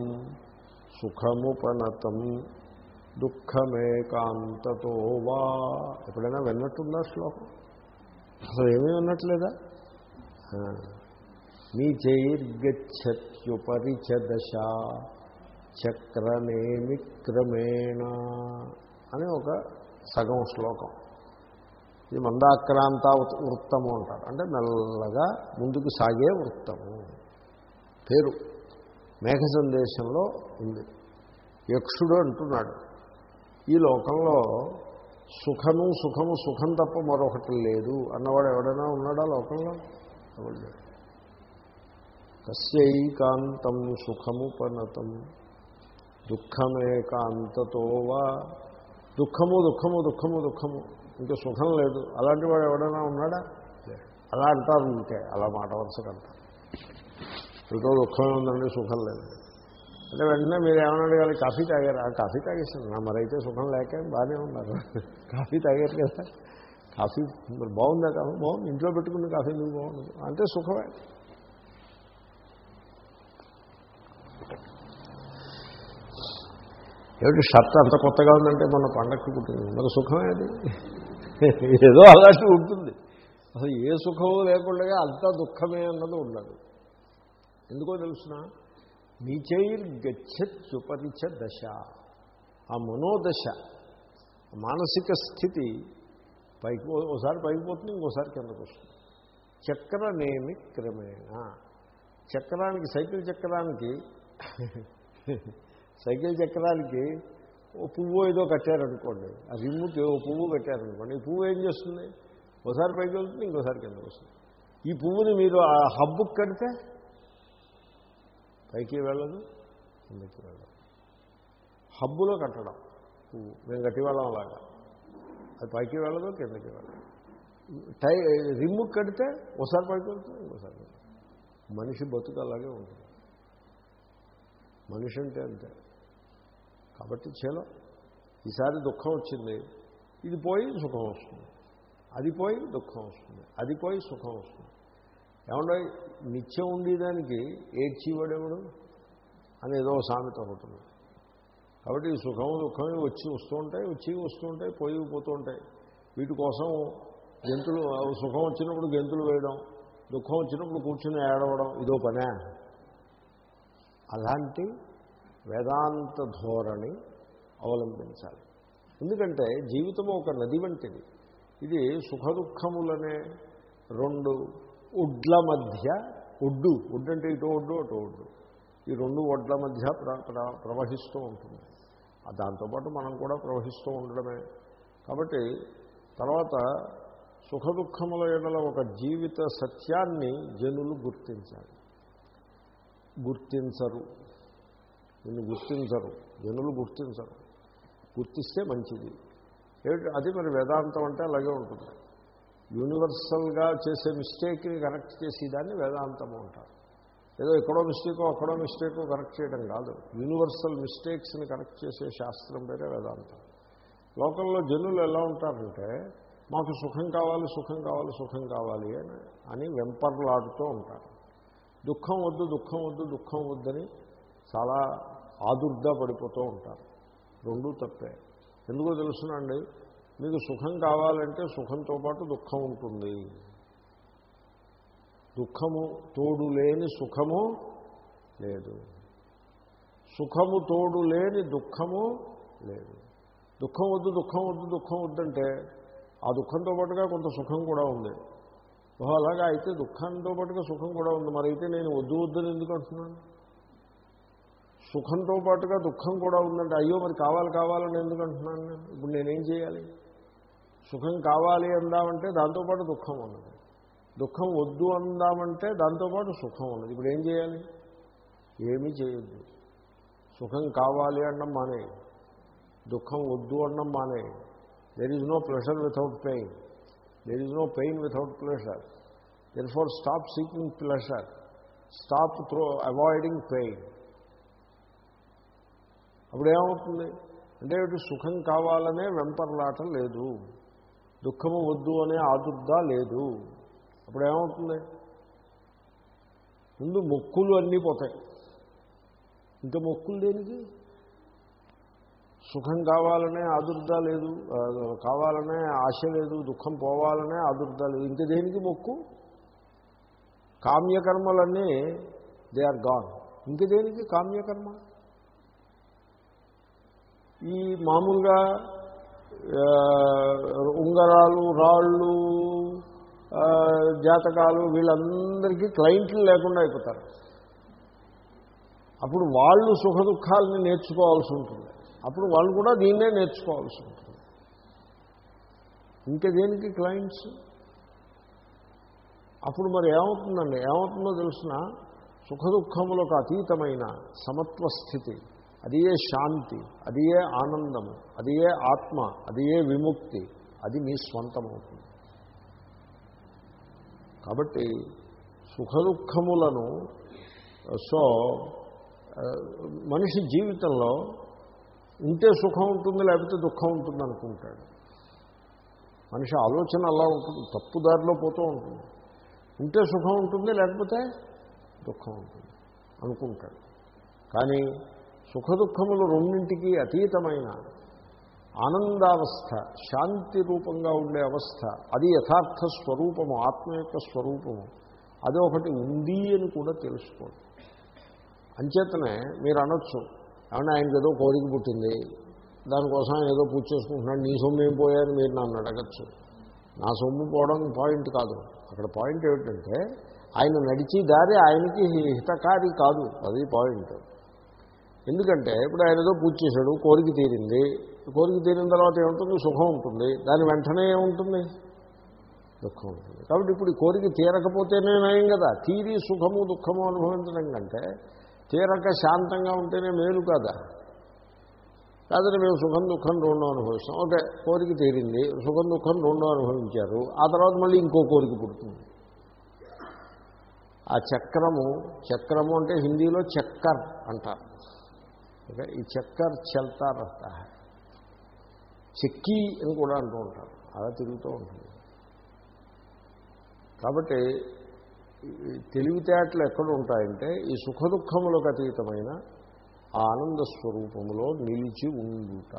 సుఖముపనతం దుఃఖమేకాంతతో వా. ఎప్పుడైనా విన్నట్టుందా శ్లోకం? అసలు ఏమీ విన్నట్లేదా మీ చైర్గచ్చత్యుపరి దశ చక్రనేమి క్రమేణ అని ఒక సగం శ్లోకం. ఇది మందాక్రాంత వృత్తము అంటారు. అంటే మెల్లగా ముందుకు సాగే వృత్తము. పేరు. మేఘ సందేశంలో ఉంది. యక్షుడు అంటున్నాడు ఈ లోకంలో సుఖము సుఖము సుఖం తప్ప మరొకటి లేదు అన్నవాడు ఎవడైనా ఉన్నాడా లోకంలో? ఎవడు సుఖము కస్యైకాంతం సుఖముపనతం దుఃఖమేకాంతతో వా. దుఃఖము దుఃఖము దుఃఖము దుఃఖము ఇంకా సుఖం లేదు. అలాంటి వాడు ఎవడైనా ఉన్నాడా? అలా అంటారు ఇంకే అలా మాట వరుసగా ఎంతో ఇంకో దుఃఖమే ఉందండి సుఖం లేదు. అంటే వెంటనే మీరు ఏమైనా అడగాలి? కాఫీ తాగారు? ఆ కాఫీ తాగేసాను నా మరైతే సుఖం లేక బాగానే ఉన్నారు. కాఫీ తాగారు కదా. కాఫీ మరి బాగుందా? కాఫీ బాగుంది. ఇంట్లో పెట్టుకున్న కాఫీ ఎందుకు బాగుండదు? అంటే సుఖమే. ఏమిటి షర్ట్ అంత కొత్తగా ఉందంటే మన పండక్కి పుట్టింది మరి సుఖమే అది? ఏదో అలాంటి ఉంటుంది. అసలు ఏ సుఖము లేకుండా అంతా దుఃఖమే అన్నది ఉండదు. ఎందుకో తెలుసిన? నీచైర్ దశ ఆ మనోదశ మానసిక స్థితి పైకి ఓసారి ఒకసారి పైకి పోతుంది ఇంకోసారి కిందకు వస్తుంది. చక్రనేమి క్రమేణ. చక్రానికి సైకిల్ చక్రానికి సైకిల్ చక్రానికి ఓ పువ్వు ఏదో కట్టారనుకోండి. ఆ రిమ్ముకి ఓ పువ్వు కట్టారనుకోండి. ఈ పువ్వు ఏం చేస్తుంది? ఒకసారి పైకి వెళ్తుంది ఇంకోసారి కిందకు వస్తుంది. ఈ పువ్వుని మీరు ఆ హబ్బుకి కడితే పైకి వెళ్ళదు కిందకి వెళ్ళదు. హబ్బులో కట్టడం. పువ్వు మేము గట్టి వెళ్ళం అలాగా. అది పైకి వెళ్ళదు కిందకి వెళ్ళదు. టై రిమ్ము కడితే ఒకసారి పైకి వెళ్తుంది ఇంకోసారి మనిషి బతుకు అలాగే ఉంటుంది. మనిషి అంటే అంతే. కాబట్టి చేలో ఈసారి దుఃఖం వచ్చింది. ఇది పోయి సుఖం వస్తుంది. అది పోయి దుఃఖం వస్తుంది. అది పోయి సుఖం వస్తుంది. ఏమన్నా నిత్యం ఉండేదానికి ఏడ్చివాడెవడు? అని ఏదో సామెత అవుతుంది కాబట్టి ఈ సుఖం దుఃఖం వచ్చి వస్తూ ఉంటాయి వచ్చి వస్తూ ఉంటాయి పోయి పోతూ ఉంటాయి. వీటి కోసం గెంతులు సుఖం వచ్చినప్పుడు గెంతులు వేయడం దుఃఖం వచ్చినప్పుడు కూర్చుని ఏడవడం ఇదో పనే. అలాంటి వేదాంత ధోరణి అవలంబించాలి. ఎందుకంటే జీవితం ఒక నది వంటిది. ఇది సుఖ దుఃఖములనే రెండు ఒడ్ల మధ్య ఒడ్డు ఒడ్డు అంటే ఇటు ఒడ్డు అటు ఒడ్డు ఈ రెండు ఒడ్ల మధ్య ప్రవహిస్తూ ఉంటుంది. దాంతోపాటు మనం కూడా ప్రవహిస్తూ ఉండడమే. కాబట్టి తర్వాత సుఖ దుఃఖముల ఎడల ఒక జీవిత సత్యాన్ని జనులు గుర్తించాలి. గుర్తించరు. నిన్ను గుర్తించరు. జనులు గుర్తించరు. గుర్తిస్తే మంచిది. ఏమిటి? అది మరి వేదాంతం అంటే అలాగే ఉంటుంది. యూనివర్సల్గా చేసే మిస్టేక్ని కరెక్ట్ చేసేదాన్ని వేదాంతము అంటారు. ఏదో ఎక్కడో మిస్టేకో అక్కడో మిస్టేకో కరెక్ట్ చేయడం కాదు. యూనివర్సల్ మిస్టేక్స్ని కరెక్ట్ చేసే శాస్త్రం పేరే వేదాంతం. లోకల్లో జనులు ఎలా ఉంటారంటే మాకు సుఖం కావాలి సుఖం కావాలి సుఖం కావాలి అని అని వెంపర్లాడుతూ ఉంటారు. దుఃఖం వద్దు దుఃఖం వద్దు దుఃఖం వద్దని చాలా ఆదుర్గా పడిపోతూ ఉంటారు. రెండూ తప్పే. ఎందుకో తెలుసునండి మీకు సుఖం కావాలంటే సుఖంతో పాటు దుఃఖం ఉంటుంది. దుఃఖము తోడు లేని సుఖము లేదు. సుఖము తోడు లేని దుఃఖము లేదు. దుఃఖం వద్దు దుఃఖం వద్దు దుఃఖం వద్దంటే ఆ దుఃఖంతో పాటుగా కొంత సుఖం కూడా ఉంది. అలాగా అయితే దుఃఖంతో పాటుగా సుఖం కూడా ఉంది. మరి అయితే నేను వద్దు వద్దని ఎందుకు అంటున్నాను? సుఖంతో పాటుగా దుఃఖం కూడా ఉందంటే అయ్యో మరి కావాలి కావాలని ఎందుకు అంటున్నాను నేను? ఇప్పుడు నేనేం చేయాలి? సుఖం కావాలి అందామంటే దాంతోపాటు దుఃఖం ఉన్నది దుఃఖం వద్దు అందామంటే దాంతోపాటు సుఖం ఉన్నది ఇప్పుడు ఏం చేయాలి? ఏమీ చేయొద్దు. సుఖం కావాలి అన్నం మానే. దుఃఖం వద్దు అన్నం మానే. There is no pleasure without pain there is no pain without pleasure then for stop seeking pleasure stop throw avoiding pain అప్పుడు ఏమవుతుంది అంటే ఇటు సుఖం కావాలనే వెంపర్లాట లేదు. దుఃఖము వద్దు అనే ఆదుర్దా లేదు. అప్పుడు ఏమవుతుంది ముందు మొక్కులు అన్నీ పోతాయి. ఇంకా మొక్కులు దేనికి? సుఖం కావాలనే ఆదుర్ద లేదు కావాలనే ఆశ లేదు దుఃఖం పోవాలనే ఆదుర్ద లేదు. ఇంక దేనికి మొక్కు? కామ్యకర్మలన్నీ దే ఆర్ గాన్ ఇంక దేనికి కామ్యకర్మ? ఈ మామూలుగా ఉంగరాలు రాళ్ళు జాతకాలు వీళ్ళందరికీ క్లయింట్లు లేకుండా అయిపోతారు. అప్పుడు వాళ్ళు సుఖ దుఃఖాలని నేర్చుకోవాల్సి ఉంటుంది. అప్పుడు వాళ్ళు కూడా దీన్నే నేర్చుకోవాల్సి ఉంటుంది. ఇంకా దేనికి క్లయింట్స్? అప్పుడు మరి ఏమవుతుందండి? ఏమవుతుందో తెలిసిన? సుఖ దుఃఖములకు అతీతమైన సమత్వ స్థితి. అది ఏ శాంతి అది ఏ ఆనందము అది ఏ ఆత్మ అది ఏ విముక్తి. అది మీ స్వంతమవుతుంది. కాబట్టి సుఖ దుఃఖములను సో మనిషి జీవితంలో ఉంటే సుఖం ఉంటుంది లేకపోతే దుఃఖం ఉంటుంది అనుకుంటాడు. మనిషి ఆలోచన అలా ఉంటుంది తప్పుదారిలో పోతూ ఉంటుంది. ఉంటే సుఖం ఉంటుంది లేకపోతే దుఃఖం ఉంటుంది అనుకుంటాడు. కానీ సుఖ దుఃఖములు రెండింటికి అతీతమైన ఆనందావస్థ శాంతి రూపంగా ఉండే అవస్థ అది యథార్థ స్వరూపము ఆత్మ యొక్క స్వరూపము. అది ఒకటి ఉంది అని కూడా తెలుసుకోండి. అంచేతనే మీరు అనొచ్చు ఏమన్నా ఆయనకి ఏదో కోరిక పుట్టింది దానికోసం ఆయన ఏదో పూజ చేసుకుంటున్నాడు నీ సొమ్ము ఏం పోయాని మీరు నన్ను అడగచ్చు. నా సొమ్ము పోవడం పాయింట్ కాదు. అక్కడ పాయింట్ ఏమిటంటే ఆయన నడిచి దారి ఆయనకి హితకారి కాదు అది పాయింట్. ఎందుకంటే ఇప్పుడు ఆయన ఏదో పూజ చేశాడు కోరిక తీరింది. కోరిక తీరిన తర్వాత ఏముంటుంది? సుఖం ఉంటుంది. దాని వెంటనే ఏముంటుంది? దుఃఖం ఉంటుంది. కాబట్టి ఇప్పుడు కోరిక తీరకపోతేనే నయం కదా. తీరి సుఖము దుఃఖము అనుభవించడం కంటే తీరక శాంతంగా ఉంటేనే మేలు కదా. కాదని మేము సుఖం దుఃఖం రెండో అనుభవిస్తాం. ఓకే కోరిక తీరింది. సుఖం దుఃఖం రెండో అనుభవించారు. ఆ తర్వాత మళ్ళీ ఇంకో కోరిక పుడుతుంది. ఆ చక్రము చక్రము అంటే హిందీలో చక్కర్ అంటారు. ఓకే? ఈ చక్కర్ చల్తా రహతా చెక్కి చెక్కీ అని కూడా అంటూ ఉంటారు. అలా తిరుగుతూ ఉంటుంది. కాబట్టి తెలివితేటలు ఎక్కడ ఉంటాయంటే ఈ సుఖ దుఃఖములకు అతీతమైన ఆనంద స్వరూపంలో నిలిచి ఉండుట.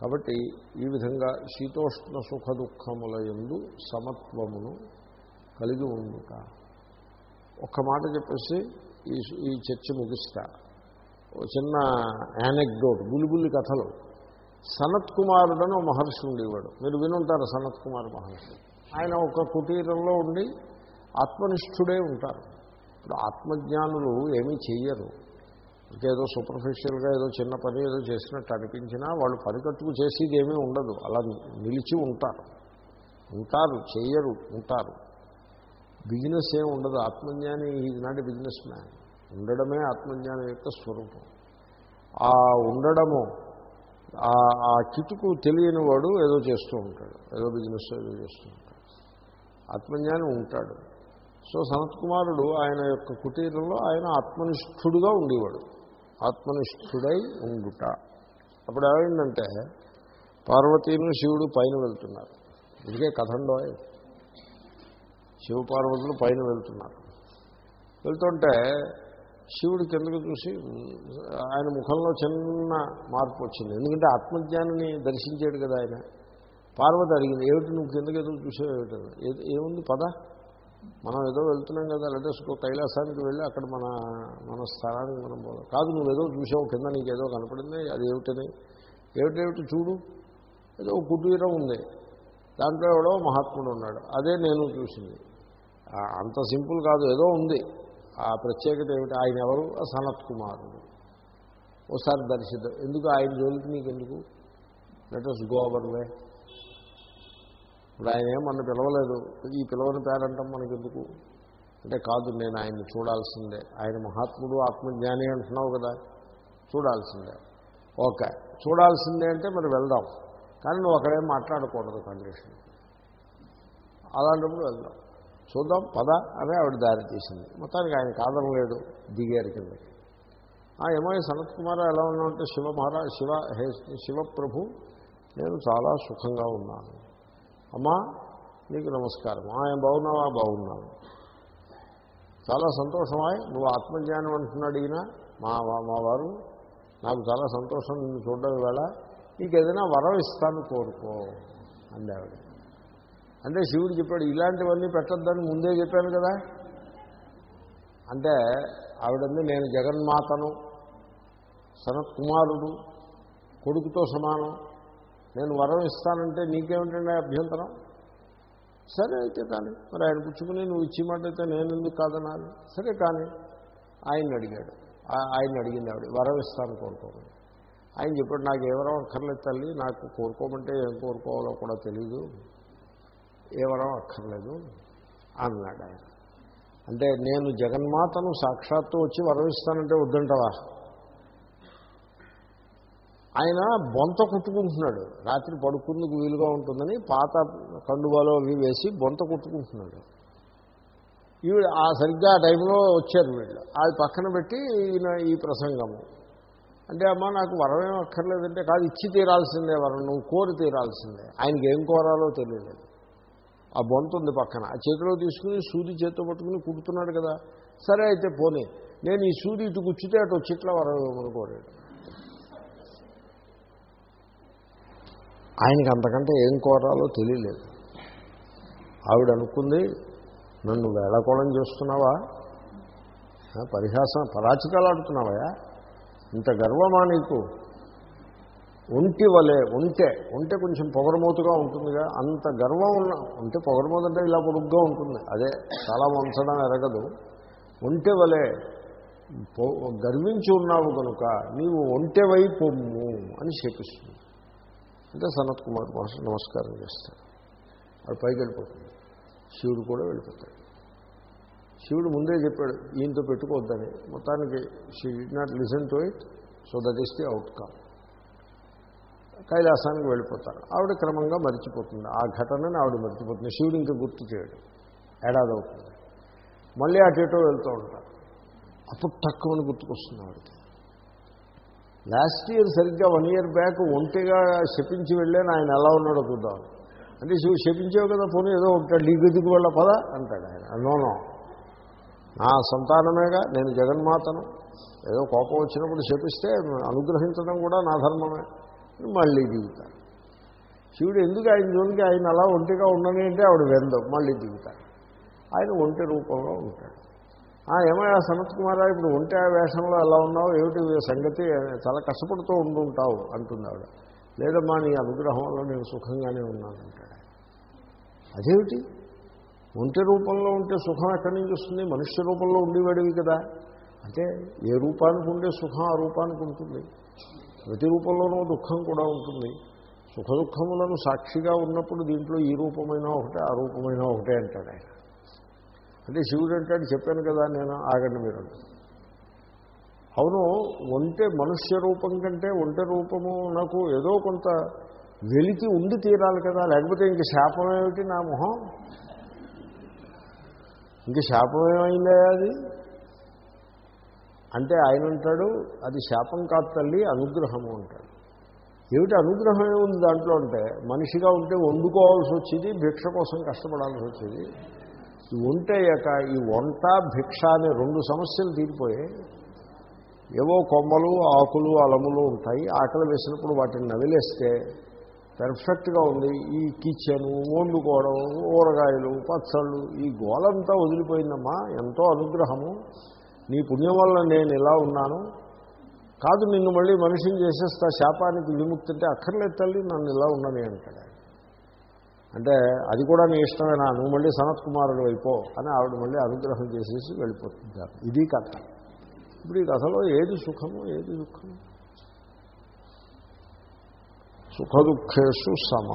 కాబట్టి ఈ విధంగా శీతోష్ణ సుఖ దుఃఖముల ఎందు సమత్వమును కలిగి ఉండుట. ఒక్క మాట చెప్పేసి ఈ ఈ చర్చ ముగిస్తా. చిన్న యానెక్డోట్ బులిబుల్లి కథలు. సనత్ కుమారుడని ఓ మహర్షి ఉండేవాడు. మీరు వినుంటారు సనత్ కుమార్ మహర్షి. ఆయన ఒక కుటీరంలో ఉండి ఆత్మనిష్ఠుడే ఉంటారు. ఇప్పుడు ఆత్మజ్ఞానులు ఏమీ చెయ్యరు. ఇంకేదో సూపర్ఫిషియల్గా ఏదో చిన్న పని ఏదో చేసినట్టు అనిపించినా వాళ్ళు పనికట్టుకు చేసేది ఏమీ ఉండదు. అలా నిలిచి ఉంటారు. ఉంటారు చేయరు ఉంటారు. బిజినెస్ ఏమి ఉండదు. ఆత్మజ్ఞాని ఈజ్ నాట్ బిజినెస్ మ్యాన్ ఉండడమే ఆత్మజ్ఞానం యొక్క స్వరూపం. ఆ ఉండడము ఆ కిటుకు తెలియని వాడు ఏదో చేస్తూ ఉంటాడు ఏదో బిజినెస్ ఏదో చేస్తూ ఉంటాడు. ఆత్మజ్ఞాని ఉంటాడు. సో సనత్ కుమారుడు ఆయన యొక్క కుటీరంలో ఆయన ఆత్మనిష్ఠుడుగా ఉండేవాడు. ఆత్మనిష్ఠుడై ఉండుట. అప్పుడు ఏమైందంటే పార్వతీను శివుడు పైన వెళ్తున్నారు. ఇదిగే కథండో శివ పార్వతులు పైన వెళ్తున్నారు. వెళ్తుంటే శివుడు కిందకు చూసి ఆయన ముఖంలో చిన్న మార్పు వచ్చింది. ఎందుకంటే ఆత్మజ్ఞానిని దర్శించాడు కదా ఆయన. పార్వతి అడిగింది ఏమిటి నువ్వు కిందకి ఎదురు చూసావు ఏమిటి? ఏముంది? పద. మనం ఏదో వెళ్తున్నాం కదా లేదా కైలాసానికి వెళ్ళి అక్కడ మన మన స్థలానికి మనం పోదాం. కాదు నువ్వు ఏదో చూసావు కింద నీకు ఏదో కనపడింది అది ఏమిటని? ఏమిటేమిటి చూడు. ఏదో కుటీరం ఉంది. దాంట్లో ఎవడో మహాత్ముడు ఉన్నాడు. అదే నేను చూసింది. అంత సింపుల్ కాదు ఏదో ఉంది. ఆ ప్రత్యేకత ఏమిటి? ఆయన ఎవరు? సనత్ కుమారుడు. ఓసారి దర్శిద్దాం. ఎందుకు? ఆయన జోలికి నీకు ఎందుకు లెటర్స్ గో అవర్ వే ఇప్పుడు ఆయన ఏమన్నా పిలవలేదు. ఈ పిలవని పేరంటాం మనకి ఎందుకు అంటే కాదు నేను ఆయన్ని చూడాల్సిందే. ఆయన మహాత్ముడు ఆత్మజ్ఞాని అంటున్నావు కదా. చూడాల్సిందే. ఓకే. చూడాల్సిందే అంటే మరి వెళ్దాం. కానీ నువ్వు అక్కడేం మాట్లాడకూడదు కండిషన్ అలాంటప్పుడు వెళ్దాం. చూద్దాం పద అని ఆవిడ దారి తీసింది. మొత్తానికి ఆయన కాదం లేదు దిగారు కిందకి ఏమో సనత్ కుమార్ ఎలా ఉన్నామంటే శివ మహారాజ్ శివ హే శివప్రభు నేను చాలా సుఖంగా ఉన్నాను. అమ్మా నీకు నమస్కారం. ఆయన బాగున్నావా? బాగున్నాను. చాలా సంతోషమాయ్ నువ్వు ఆత్మజ్ఞానం అంటున్నాడు ఈయన. మా మా వారు నాకు చాలా సంతోషం నిన్ను చూడడం వేళ. నీకు ఏదైనా వరం ఇస్తాను కోరుకో అంది ఆవిడ. అంటే శివుడు చెప్పాడు ఇలాంటివన్నీ పెట్టద్దని ముందే చెప్పాను కదా. అంటే ఆవిడంది నేను జగన్మాతను సనత్ కుమారుడు కొడుకుతో సమానం. నేను వరం ఇస్తానంటే నీకేమిటండి అభ్యంతరం? సరే అయితే కానీ మరి ఆయన పుచ్చుకుని నువ్వు ఇచ్చిమాట అయితే నేను ఎందుకు కాదనాలి? సరే కానీ ఆయన అడిగాడు. ఆయన అడిగింది ఆవిడ వరం ఇస్తాను కోరుకోమని. ఆయన చెప్పాడు నాకు ఏ వరం అక్కర్లేదు తల్లి నాకు కోరుకోమంటే ఏం కోరుకోవాలో కూడా తెలీదు. ఏ వరం అక్కర్లేదు అన్నాడు ఆయన. అంటే నేను జగన్మాతను సాక్షాత్తు వచ్చి వరవిస్తానంటే వద్దంటవా? వద్దంటావా ఆయన బొంత కుట్టుకుంటున్నాడు. రాత్రి పడుకుందుకు వీలుగా ఉంటుందని పాత కండువాలో అవి వేసి బొంత కుట్టుకుంటున్నాడు. ఈవిడ ఆ సరిగ్గా ఆ టైంలో వచ్చారు వీళ్ళు. అది పక్కన పెట్టి ఈయన ఈ ప్రసంగము. అంటే అమ్మ నాకు వరమేం అక్కర్లేదంటే కాదు ఇచ్చి తీరాల్సిందే వరం నువ్వు కోరి తీరాల్సిందే. ఆయనకి ఏం కోరాలో తెలియలేదు. ఆ బొంత ఉంది పక్కన. ఆ చేతిలో తీసుకుని సూది చేతితో పట్టుకుని కుడుతున్నాడు కదా. సరే అయితే పోనీ. నేను ఈ సూది ఇటు గుచ్చితే అటు చిట్ల వరం ఆయనకి అంతకంటే ఏం కోరాలో తెలియలేదు. ఆవిడ అనుకుంది నన్ను వేళకోళం చేస్తున్నావా? పరిహాసం పరాచికాలు ఆడుతున్నావా? ఇంత గర్వమా నీకు? ఒంటి వలే ఒంటె ఒంటె కొంచెం పొగరమోతుగా ఉంటుందిగా. అంత గర్వం ఉన్న ఒంటే పొగరమోతు అంటే ఇలా పొడుగ్గా ఉంటుంది. అదే చాలా వంచడం ఎరగదు. ఒంటె వలె గర్వించి ఉన్నావు కనుక నీవు ఒంటెవై పొమ్ము అని శపిస్తుంది. అంటే సనత్ కుమార్ మహర్షి నమస్కారం చేస్తాడు వాడు పైకి వెళ్ళిపోతుంది. శివుడు కూడా వెళ్ళిపోతాడు. శివుడు ముందే చెప్పాడు ఈయనతో పెట్టుకోవద్దని. మొత్తానికి she did not listen to it so that is the outcome కైలాసానికి వెళ్ళిపోతారు. ఆవిడ క్రమంగా మర్చిపోతుంది. ఆ ఘటనని ఆవిడ మర్చిపోతుంది. శివుడు ఇంకా గుర్తు చేయడం. ఏడాది అవుతుంది. మళ్ళీ అటు ఇటో వెళ్తూ ఉంటారు. అప్పుడు తక్కువని గుర్తుకొస్తుంది ఆవిడకి. లాస్ట్ ఇయర్ సరిగ్గా వన్ ఇయర్ బ్యాక్ ఒంటిగా శపించి వెళ్ళాను. ఆయన ఎలా ఉన్నాడో చూద్దాం. అంటే శివు శపించావు కదా పోనీ ఏదో ఉంటాడు దిగు దిగు వెళ్ళ పద అంటాడు ఆయన. నోనో నా సంతానమేగా నేను జగన్మాతను. ఏదో కోపం వచ్చినప్పుడు శపిస్తే అనుగ్రహించడం కూడా నా ధర్మమే. మళ్ళీ దిగుతారు శివుడు ఎందుకు ఆయన జోలికి ఆయన అలా ఒంటిగా ఉండని అంటే ఆవిడ వెందం మళ్ళీ దిగుతారు ఆయన ఒంటి రూపంలో ఉంటాడు. "ఆ, ఏమయ్యా సనత్ కుమార్ ఇప్పుడు ఒంటి వేషంలో ఎలా ఉన్నావు? ఏమిటి సంగతి? చాలా కష్టపడుతూ ఉండుంటావు అంటుంది ఆవిడ. లేదమ్మా నీ అనుగ్రహంలో నేను సుఖంగానే ఉన్నాను అంటాడు అదేమిటి? ఒంటి రూపంలో ఉంటే సుఖం ఎక్కడి నుంచి వస్తుంది? మనుష్య రూపంలో ఉండేవాడివి కదా. అంటే ఏ రూపానికి ఉండే సుఖం ఆ రూపానికి ఉంటుంది. ప్రతి రూపంలోనూ దుఃఖం కూడా ఉంటుంది. సుఖ దుఃఖములను సాక్షిగా ఉన్నప్పుడు దీంట్లో ఈ రూపమైన ఒకటే ఆ రూపమైన ఒకటే అంటాడు ఆయన. అంటే శివుడు అంటాడు చెప్పాను కదా నేను ఆగండి మీరు అవును ఒంటె మనుష్య రూపం కంటే ఒంటె రూపము నాకు ఏదో కొంత వెలికి ఉండి తీరాలి కదా లేకపోతే ఇంక శాపం ఏమిటి నా మొహం? ఇంక శాపం ఏమైందా అది? అంటే ఆయన అంటాడు అది శాపం కాదు తల్లి అనుగ్రహము అంటాడు. ఏమిటి అనుగ్రహం ఏముంది దాంట్లో అంటే మనిషిగా ఉంటే వండుకోవాల్సి వచ్చేది భిక్ష కోసం కష్టపడాల్సి వచ్చేది. ఈ వంటయ్యాక ఈ వంట భిక్ష అనే రెండు సమస్యలు తీరిపోయాయి ఏవో కొమ్మలు ఆకులు అలములు ఉంటాయి ఆకలి వేసినప్పుడు వాటిని నవిలేస్తే పెర్ఫెక్ట్గా ఉంది. ఈ కిచెను వండుకోవడం ఊరగాయలు పచ్చళ్ళు ఈ గోలంతా వదిలిపోయిందమ్మా ఎంతో అనుగ్రహము. నీ పుణ్యం వల్ల నేను ఇలా ఉన్నాను. కాదు నిన్ను మళ్ళీ మనిషిని చేసేస్తా శాపానికి విముక్తి అంటే అక్కర్లేదు తల్లి నన్ను ఇలా ఉండని అంటాడు అంటే అది కూడా నీ ఇష్టమేనా? నువ్వు మళ్ళీ సనత్ కుమారుడు అయిపో అని ఆవిడ మళ్ళీ అనుగ్రహం చేసేసి వెళ్ళిపోతుంటారు ఇది కథ. ఇప్పుడు ఈ కథలో ఏది సుఖము ఏది దుఃఖము? సుఖ దుఃఖేషు సమ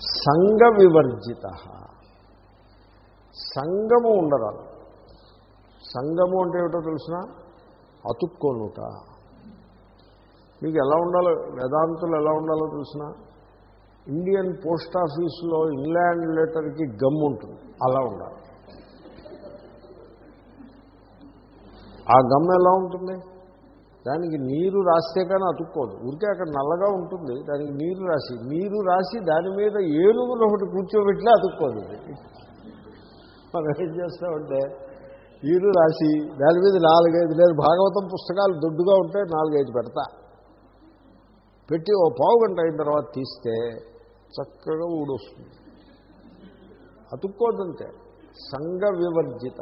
సంగ వివర్జిత. సంగము ఉండరాదు. సంగము అంటే ఏమిటో తెలిసిన? అతుక్కోనుట. మీకు ఎలా ఉండాలో వేదాంతులు ఎలా ఉండాలో తెలిసిన? ఇండియన్ పోస్ట్ ఆఫీసులో ఇంగ్లాండ్ లెటర్కి గమ్ ఉంటుంది. అలా ఉండాలి. ఆ గమ్ ఎలా ఉంటుంది? దానికి నీరు రాస్తే కానీ అతుక్కోదు. ఊరికే అక్కడ నల్లగా ఉంటుంది. దానికి నీరు రాసి నీరు రాసి దాని మీద ఏనుగులు ఒకటి కూర్చోబెట్టినా అతుక్కోదు. మనం ఏం చేస్తామంటే ఈడు రాసి దాని మీద నాలుగైదు లేదు భాగవతం పుస్తకాలు దొడ్డుగా ఉంటే నాలుగైదు పెడతా. పెట్టి ఓ పావు గంట అయిన తర్వాత తీస్తే చక్కగా ఊడొస్తుంది. అతుక్కోదంతే సంఘ వివర్జిత.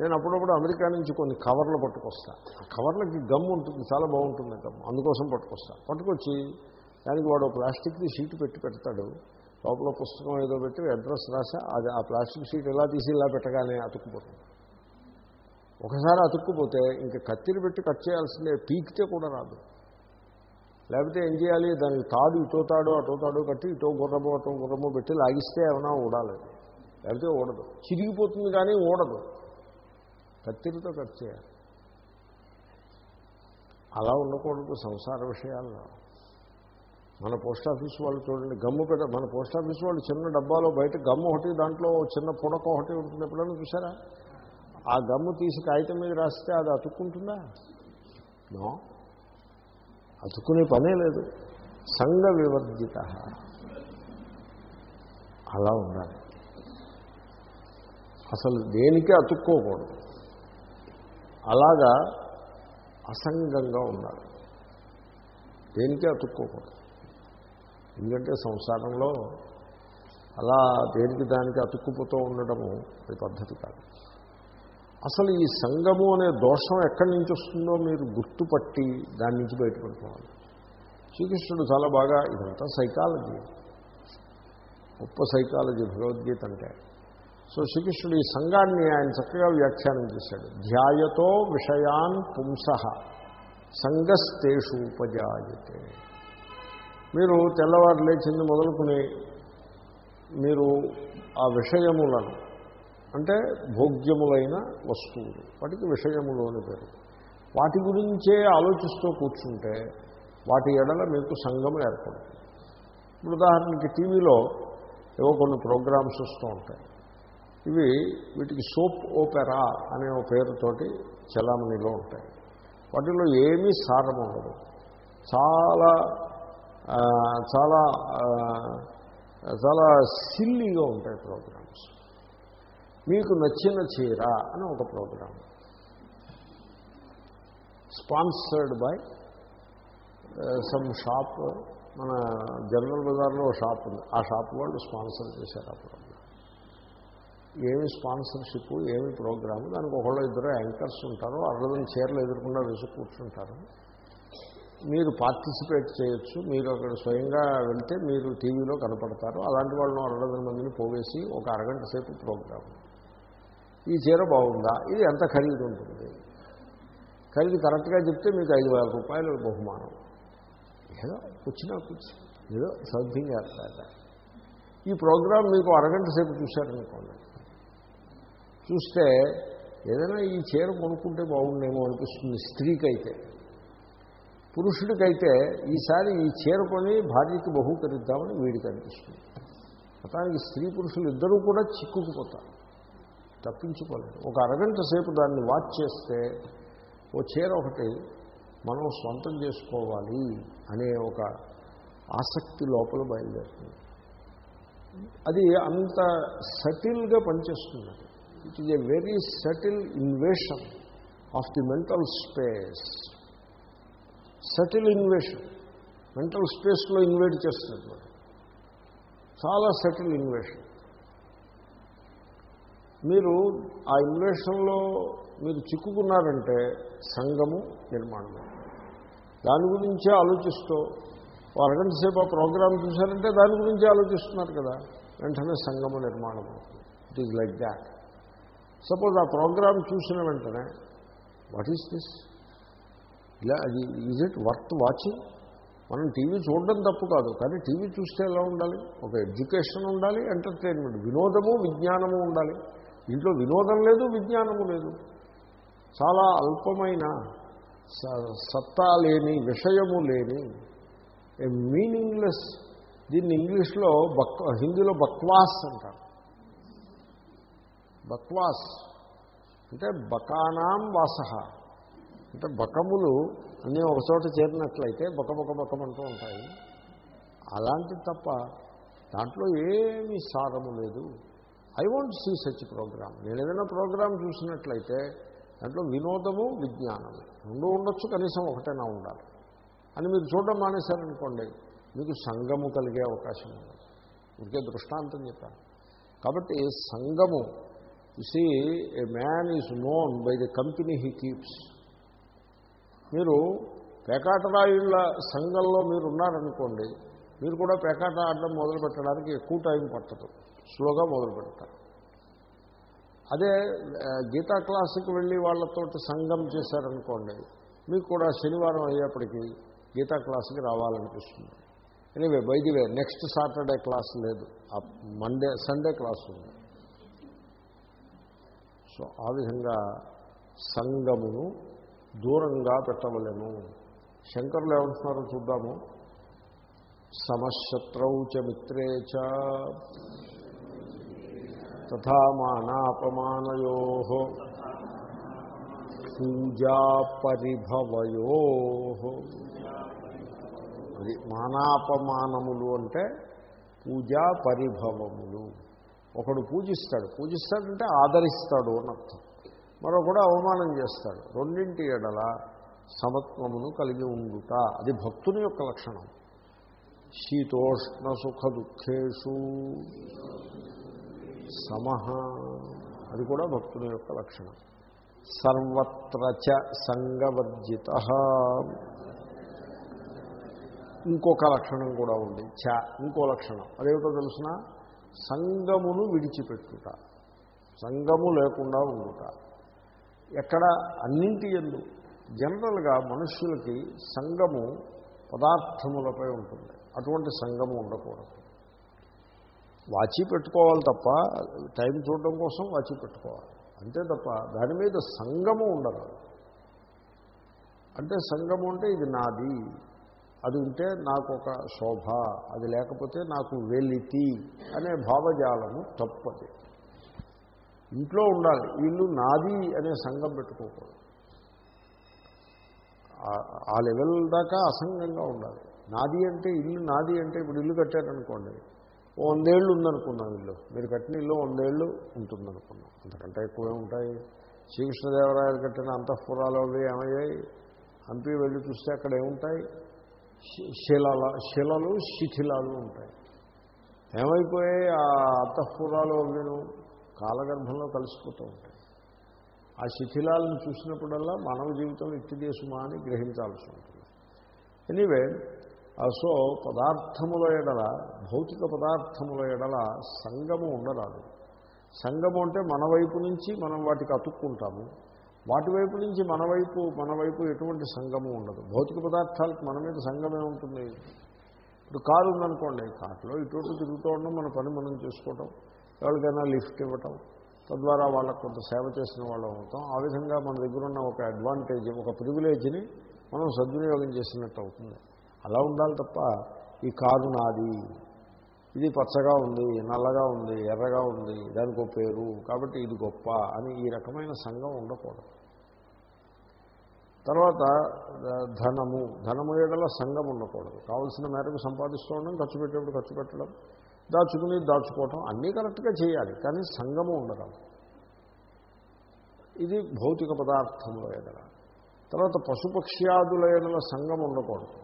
నేను అప్పుడప్పుడు అమెరికా నుంచి కొన్ని కవర్లు పట్టుకొస్తా. ఆ కవర్లకి గమ్ ఉంటుంది చాలా బాగుంటుంది గమ్. అందుకోసం పట్టుకొస్తా. పట్టుకొచ్చి దానికి వాడు ప్లాస్టిక్ది షీట్ పెట్టి పెడతాడు. లోపల పుస్తకం ఏదో పెట్టి అడ్రస్ రాసి అది ఆ ప్లాస్టిక్ షీట్ ఎలా తీసి ఇలా పెట్టగానే అతుక్కుపోతుంది. ఒకసారి అతుక్కుపోతే ఇంకా కత్తిరి పెట్టి కట్ చేయాల్సిందే పీకితే కూడా రాదు. లేకపోతే ఏం చేయాలి దానికి తాడు ఇటో తాడు అటో తాడు కట్టి ఇటో గుర్రమో అటో గుర్రమో పెట్టి లాగిస్తే ఏమైనా ఊడాలి. లేకపోతే ఊడదు. చిరిగిపోతుంది కానీ ఊడదు. కత్తిరితో కట్ చేయాలి. అలా ఉండకూడదు సంసార విషయాల్లో. మన పోస్ట్ ఆఫీస్ వాళ్ళు చూడండి గమ్ము పెద్ద మన పోస్ట్ ఆఫీస్ వాళ్ళు చిన్న డబ్బాలో బయట గమ్ము ఒకటి దాంట్లో చిన్న పుడక ఒకటి ఉంటుంది ఎప్పుడైనా చూసారా ఆ గమ్ము తీసి కాగితం మీద రాస్తే అది అతుక్కుంటుందా? నో. అతుక్కునే పనే లేదు. సంఘ వివర్జిత. అలా ఉండాలి. అసలు దేనికే అతుక్కోకూడదు? అలాగా అసంగంగా ఉండాలి. దేనికే అతుక్కోకూడదు? ఎందుకంటే సంసారంలో అలా దేనికి దానికి అతుక్కుపోతూ ఉండడము అది పద్ధతి కాదు. అసలు ఈ సంగము అనే దోషం ఎక్కడి నుంచి వస్తుందో మీరు గుర్తుపట్టి దాని నుంచి బయటపడుకోవాలి శ్రీకృష్ణుడు చాలా బాగా ఇదంతా సైకాలజీ. గొప్ప సైకాలజీ భగవద్గీత అంటే. సో శ్రీకృష్ణుడు ఈ సంఘాన్ని ఆయన చక్కగా వ్యాఖ్యానం చేశాడు. ధ్యాయతో విషయాన్ పుంస సంగస్తేషు ఉపజాయతే. మీరు తెల్లవారు లేచింది మొదలుకుని మీరు ఆ విషయములను అంటే భోగ్యములైన వస్తువులు వాటికి విషయములు అని పేరు. వాటి గురించే ఆలోచిస్తూ కూర్చుంటే వాటి ఎడల మీకు సంఘం ఏర్పడుతుంది. ఇప్పుడు ఉదాహరణకి టీవీలో ఏవో కొన్ని ప్రోగ్రామ్స్ వస్తూ ఉంటాయి. ఇవి వీటికి సోప్ ఓపెరా అనే ఒక పేరుతోటి చలామణిలో ఉంటాయి. వాటిలో ఏమీ సారం ఉండదు. చాలా చాలా చాలా సిల్లీగా ఉంటాయి ప్రోగ్రామ్స్ మీకు నచ్చిన చీర అని ఒక program sponsored by some shop మన జనరల్ బజార్లో షాప్ ఉంది. ఆ షాప్ వాళ్ళు స్పాన్సర్ చేశారు ఆ ప్రోగ్రామ్ ఏమి స్పాన్సర్షిప్ ఏమి ప్రోగ్రాము దానికి ఒకళ్ళు ఇద్దరు యాంకర్స్ ఉంటారు. అర్ధం చీరలు ఎదురకుండా వేసి కూర్చుంటారు. మీరు పార్టిసిపేట్ చేయొచ్చు. మీరు అక్కడ స్వయంగా వెళ్తే మీరు టీవీలో కనపడతారు. అలాంటి వాళ్ళను అరవై మందిని పోవేసి ఒక అరగంట సేపు ప్రోగ్రాం ఈ చీర బాగుందా? ఇది ఎంత ఖరీదు ఉంటుంది? ఖరీదు కరెక్ట్గా చెప్తే మీకు ఐదు వేల రూపాయలు బహుమానం. ఏదో వచ్చినా కూర్చు. ఏదో సంథింగ్ ఏర్పడ ఈ ప్రోగ్రాం మీకు అరగంట సేపు చూశారనుకోండి. చూస్తే ఏదైనా ఈ చీర కొనుక్కుంటే బాగుండేమో అనిపిస్తుంది స్త్రీకైతే. పురుషుడికైతే ఈసారి ఈ చీర కొని భార్యకి బహూకరిద్దామని వీడికి అనిపిస్తుంది. మొత్తానికి స్త్రీ పురుషులు ఇద్దరూ కూడా చిక్కుకుపోతారు. తప్పించుకోలేదు ఒక అరగంట సేపు దాన్ని వాచ్ చేస్తే ఓ చీర ఒకటి మనం సొంతం చేసుకోవాలి అనే ఒక ఆసక్తి లోపల బయలుదేరుతుంది. అది అంత సటిల్గా పనిచేస్తుంది it is a very subtle invasion of the mental space subtle invasion. Mental స్పేస్లో ఇన్వేట్ చేస్తుంది చాలా సటిల్ ఇన్వేషన్. మీరు ఆ ఇన్వేషన్లో మీరు చిక్కుకున్నారంటే సంఘము నిర్మాణం. దాని గురించే ఆలోచిస్తూ అరగంట సేపు ఆ ప్రోగ్రామ్ చూశారంటే దాని గురించే ఆలోచిస్తున్నారు కదా. వెంటనే సంఘము నిర్మాణం it is like that suppose ఆ ప్రోగ్రామ్ చూసిన వెంటనే వాట్ ఈస్ దిస్ ఇలా అది ఈజ్ ఇట్ వర్త్ వాచింగ్ మనం టీవీ చూడడం తప్పు కాదు. కానీ టీవీ చూస్తే ఎలా ఉండాలి? ఒక ఎడ్యుకేషన్ ఉండాలి ఎంటర్టైన్మెంట్ వినోదము విజ్ఞానము ఉండాలి. ఇంట్లో వినోదం లేదు విజ్ఞానము లేదు. చాలా అల్పమైన స- సత్తా లేని విషయము లేని ఏ మీనింగ్లెస్ దీన్ని ఇంగ్లీష్లో బక్ హిందీలో బక్వాస్ అంటారు. బక్వాస్. అంటే బకానాం వాసహ అంటే బకములు అన్నీ ఒకచోట చేరినట్లయితే బక బక బకమంటూ ఉంటాయి. అలాంటిది తప్ప దాంట్లో ఏమీ సారము లేదు. I want see such program నేను ఏదైనా ప్రోగ్రామ్ చూసినట్లయితే దాంట్లో వినోదము విజ్ఞానము రెండు ఉండొచ్చు కనీసం ఒకటైనా ఉండాలి. అని మీరు చూడడం మానేశారనుకోండి మీకు సంగము కలిగే అవకాశం ఉంది ఇంకే దృష్టాంతం చెప్పాను. కాబట్టి సంఘము see a man is known by the company he keeps మీరు పేకాటరాయుళ్ళ సంఘంలో మీరు ఉన్నారనుకోండి మీరు కూడా పేకాట ఆడడం మొదలు పెట్టడానికి ఎక్కువ టైం పట్టదు. స్లోగా మొదలు పెడతారు అదే గీతా క్లాసుకి వెళ్ళి వాళ్ళతోటి సంఘం చేశారనుకోండి మీకు కూడా శనివారం అయ్యేప్పటికీ గీతా క్లాసుకి రావాలనిపిస్తుంది. Anyway by the way next Saturday class లేదు. మండే సండే క్లాస్ ఉంది. సో ఆ విధంగా సంగమును దూరంగా పెట్టవలేము. శంకరులు ఏమంటున్నారో చూద్దాము. సమశత్రౌ చ మిత్రే చ. తథా మానాపమానయో. పూజా పరిభవయో. అది మానాపమానములు అంటే పూజా పరిభవములు. ఒకడు పూజిస్తాడు. పూజిస్తాడంటే ఆదరిస్తాడు అని అర్థం మరో కూడా అవమానం చేస్తాడు. రెండింటి ఎడల సమత్వమును కలిగి ఉండుట. అది భక్తుని యొక్క లక్షణం. శీతోష్ణ సుఖ దుఃఖేషు సమహ. అది కూడా భక్తుని యొక్క లక్షణం. సర్వత్ర సంగవర్జిత. ఇంకొక లక్షణం కూడా ఉంది. చ ఇంకో లక్షణం. అదేమిటో తెలిసిన? సంగమును విడిచిపెట్టుట. సంగము లేకుండా ఉండుట. ఎక్కడ? అన్నింటి ఎందు. జనరల్గా మనుష్యులకి సంగము పదార్థములపై ఉంటుంది. అటువంటి సంగము ఉండకూడదు. వాచి పెట్టుకోవాలి తప్ప టైం చూడడం కోసం వాచి పెట్టుకోవాలి. అంతే తప్ప దాని మీద సంగము ఉండదు. అంటే సంగము అంటే ఇది నాది. అది ఉంటే నాకు ఒక శోభ అది లేకపోతే నాకు వెలితి అనే భావజాలము తప్పది. ఇంట్లో ఉండాలి. ఇల్లు నాది అనే సంఘం పెట్టుకోకూడదు. ఆ లెవెల్ దాకా అసంగంగా ఉండాలి. నాది అంటే ఇల్లు నాది అంటే ఇప్పుడు ఇల్లు కట్టారనుకోండి వందేళ్ళు ఉందనుకున్నాం ఇల్లు. మీరు కట్టిన ఇల్లు వందేళ్ళు ఉంటుందనుకున్నాం. అంతకంటే ఎక్కువే ఉంటాయి. శ్రీకృష్ణదేవరాయలు కట్టిన అంతఃపురాలు అవి ఏమయ్యాయి? హంపి వెళ్ళి చూస్తే అక్కడ ఏముంటాయి? శిలాల శిలలు శిథిలాలు ఉంటాయి. ఏమైపోయాయి? ఆ అంతఃపురాలు అవిను కాలగర్భంలో కలిసిపోతూ ఉంటాయి. ఆ శిథిలాలను చూసినప్పుడల్లా మానవ జీవితం ఇట్టిదేశమా అని గ్రహించాల్సి ఉంటుంది. ఎనీవే సో పదార్థముల ఎడల భౌతిక పదార్థముల ఎడల సంగము ఉండరాదు. సంగము అంటే మన వైపు నుంచి మనం వాటికి అతుక్కుంటాము. వాటి వైపు నుంచి మన వైపు మన వైపు ఎటువంటి సంగము ఉండదు. భౌతిక పదార్థాలకు మన మీద సంగమే ఉంటుంది. ఇప్పుడు కారు ఉందనుకోండి కారులో ఇటువంటి తిరుగుతూ ఉండడం మన పని మనం చేసుకోవటం. ఎవరికైనా లిఫ్ట్ ఇవ్వటం తద్వారా వాళ్ళకు కొంత సేవ చేసిన వాళ్ళం అవుతాం. ఆ విధంగా మన దగ్గర ఉన్న ఒక అడ్వాంటేజ్ ఒక ప్రివిలేజ్ని మనం సద్వినియోగం చేసినట్టు అవుతుంది. అలా ఉండాలి తప్ప ఈ కారు నాది ఇది పచ్చగా ఉంది నల్లగా ఉంది ఎర్రగా ఉంది దానికి ఒక పేరు కాబట్టి ఇది గొప్ప అని ఈ రకమైన సంఘం ఉండకూడదు. తర్వాత ధనము ధనము ఏడల సంఘం ఉండకూడదు. కావలసిన మేరకు సంపాదిస్తూ ఉండడం ఖర్చు పెట్టేప్పుడు ఖర్చు పెట్టడం దాచుకుని దాచుకోవటం అన్నీ కరెక్ట్గా చేయాలి కానీ సంగము ఉండరాదు ఇది భౌతిక పదార్థముల ఎడల తర్వాత పశుపక్ష్యాదుల ఎడల సంఘం ఉండకూడదు.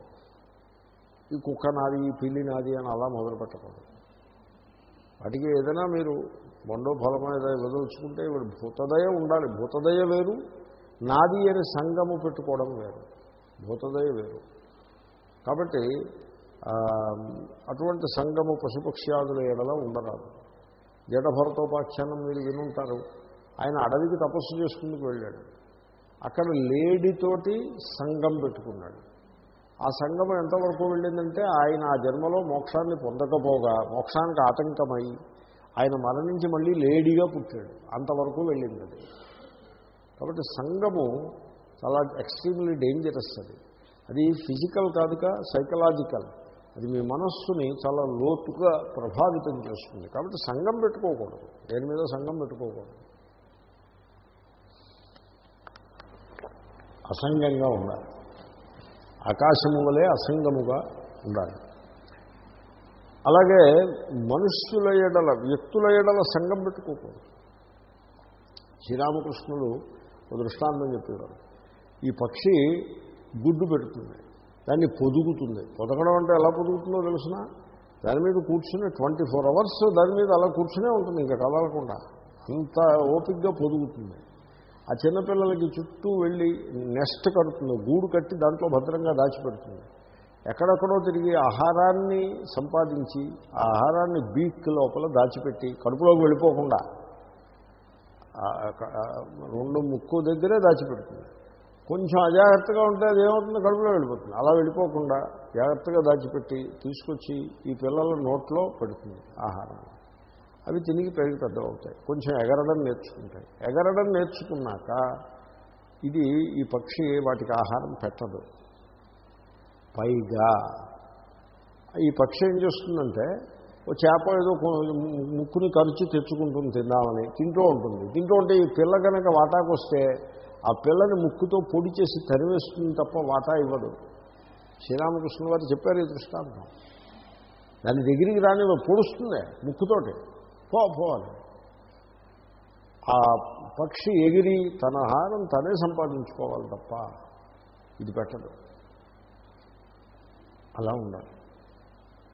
ఈ కుక్క నాది ఈ పిల్లి నాది అని అలా మొదలు పెట్టకూడదు వాటికి ఏదైనా మీరు బండో ఫలం ఏదో వదలుచుకుంటే ఇప్పుడు భూతదయ ఉండాలి. భూతదయ వేరు నాది అని సంగము పెట్టుకోవడం వేరు. భూతదయ వేరు. కాబట్టి అటువంటి సంగము పశుపక్ష్యాదుల ఎడల ఉండరాదు. జడభరతోపాఖ్యానం మీరు వినుంటారు. ఆయన అడవికి తపస్సు చేసుకుందుకు వెళ్ళాడు. అక్కడ లేడీతోటి సంఘం పెట్టుకున్నాడు. ఆ సంఘం ఎంతవరకు వెళ్ళిందంటే ఆయన ఆ జన్మలో మోక్షాన్ని పొందకపోగా మోక్షానికి ఆటంకమై ఆయన మరణించి మళ్ళీ లేడీగా పుట్టాడు. అంతవరకు వెళ్ళింది అది. కాబట్టి సంఘము చాలా ఎక్స్ట్రీమ్లీ డేంజరస్ అది. అది ఫిజికల్ కాదుగా సైకలాజికల్ అది మీ మనస్సుని చాలా లోతుగా ప్రభావితం చేస్తుంది. కాబట్టి సంఘం పెట్టుకోకూడదు. దేని మీద సంఘం పెట్టుకోకూడదు? అసంగంగా ఉండాలి. ఆకాశము వలె అసంగముగా ఉండాలి. అలాగే మనుష్యుల ఎడల వ్యక్తుల ఎడల సంఘం పెట్టుకోకూడదు. శ్రీరామకృష్ణుడు ఒక దృష్టాంతం చెప్పేవారు. ఈ పక్షి గుడ్డు పెడుతుంది. దాన్ని పొదుగుతుంది. పొదగడం అంటే ఎలా పొదుగుతుందో తెలిసిన? దాని మీద కూర్చుని ట్వంటీ ఫోర్ అవర్స్ దాని మీద అలా కూర్చునే ఉంటుంది ఇంకా కదలకుండా. ఇంత ఓపిక్గా పొదుగుతుంది. ఆ చిన్నపిల్లలకి చుట్టూ వెళ్ళి నెస్ట్ కడుతుంది గూడు కట్టి దాంట్లో భద్రంగా దాచిపెడుతుంది. ఎక్కడెక్కడో తిరిగి ఆహారాన్ని సంపాదించి ఆ ఆహారాన్ని బీక్ లోపల దాచిపెట్టి కడుపులోకి వెళ్ళిపోకుండా రెండు ముక్కు దగ్గరే దాచిపెడుతుంది. కొంచెం అజాగ్రత్తగా ఉంటే అది ఏమవుతుంది కడుపులో వెళ్ళిపోతుంది. అలా వెళ్ళిపోకుండా జాగ్రత్తగా దాచిపెట్టి తీసుకొచ్చి ఈ పిల్లల నోట్లో పెడుతుంది ఆహారం. అవి తిరిగి పెరిగి పెద్దవవుతాయి. కొంచెం ఎగరడం నేర్చుకుంటాయి. ఎగరడం నేర్చుకున్నాక ఇది ఈ పక్షి వాటికి ఆహారం పెట్టదు. పైగా ఈ పక్షి ఏం చేస్తుందంటే ఓ చేప ఏదో ముక్కుని ఖర్చు తెచ్చుకుంటుంది తిందామని. తింటూ ఉంటుంది. తింటూ ఉంటే ఈ పిల్ల కనుక వాటాకొస్తే ఆ పిల్లని ముక్కుతో పొడి చేసి తరివేస్తుంది తప్ప వాటా ఇవ్వదు. శ్రీరామకృష్ణ వారు చెప్పారు ఈ దృష్టాంతం. దాని దగ్గరికి రాని పొడుస్తుంది ముక్కుతోటి. పో పోవాలి ఆ పక్షి ఎగిరి తన ఆహారం తనే సంపాదించుకోవాలి తప్ప ఇది పెట్టదు. అలా ఉండాలి.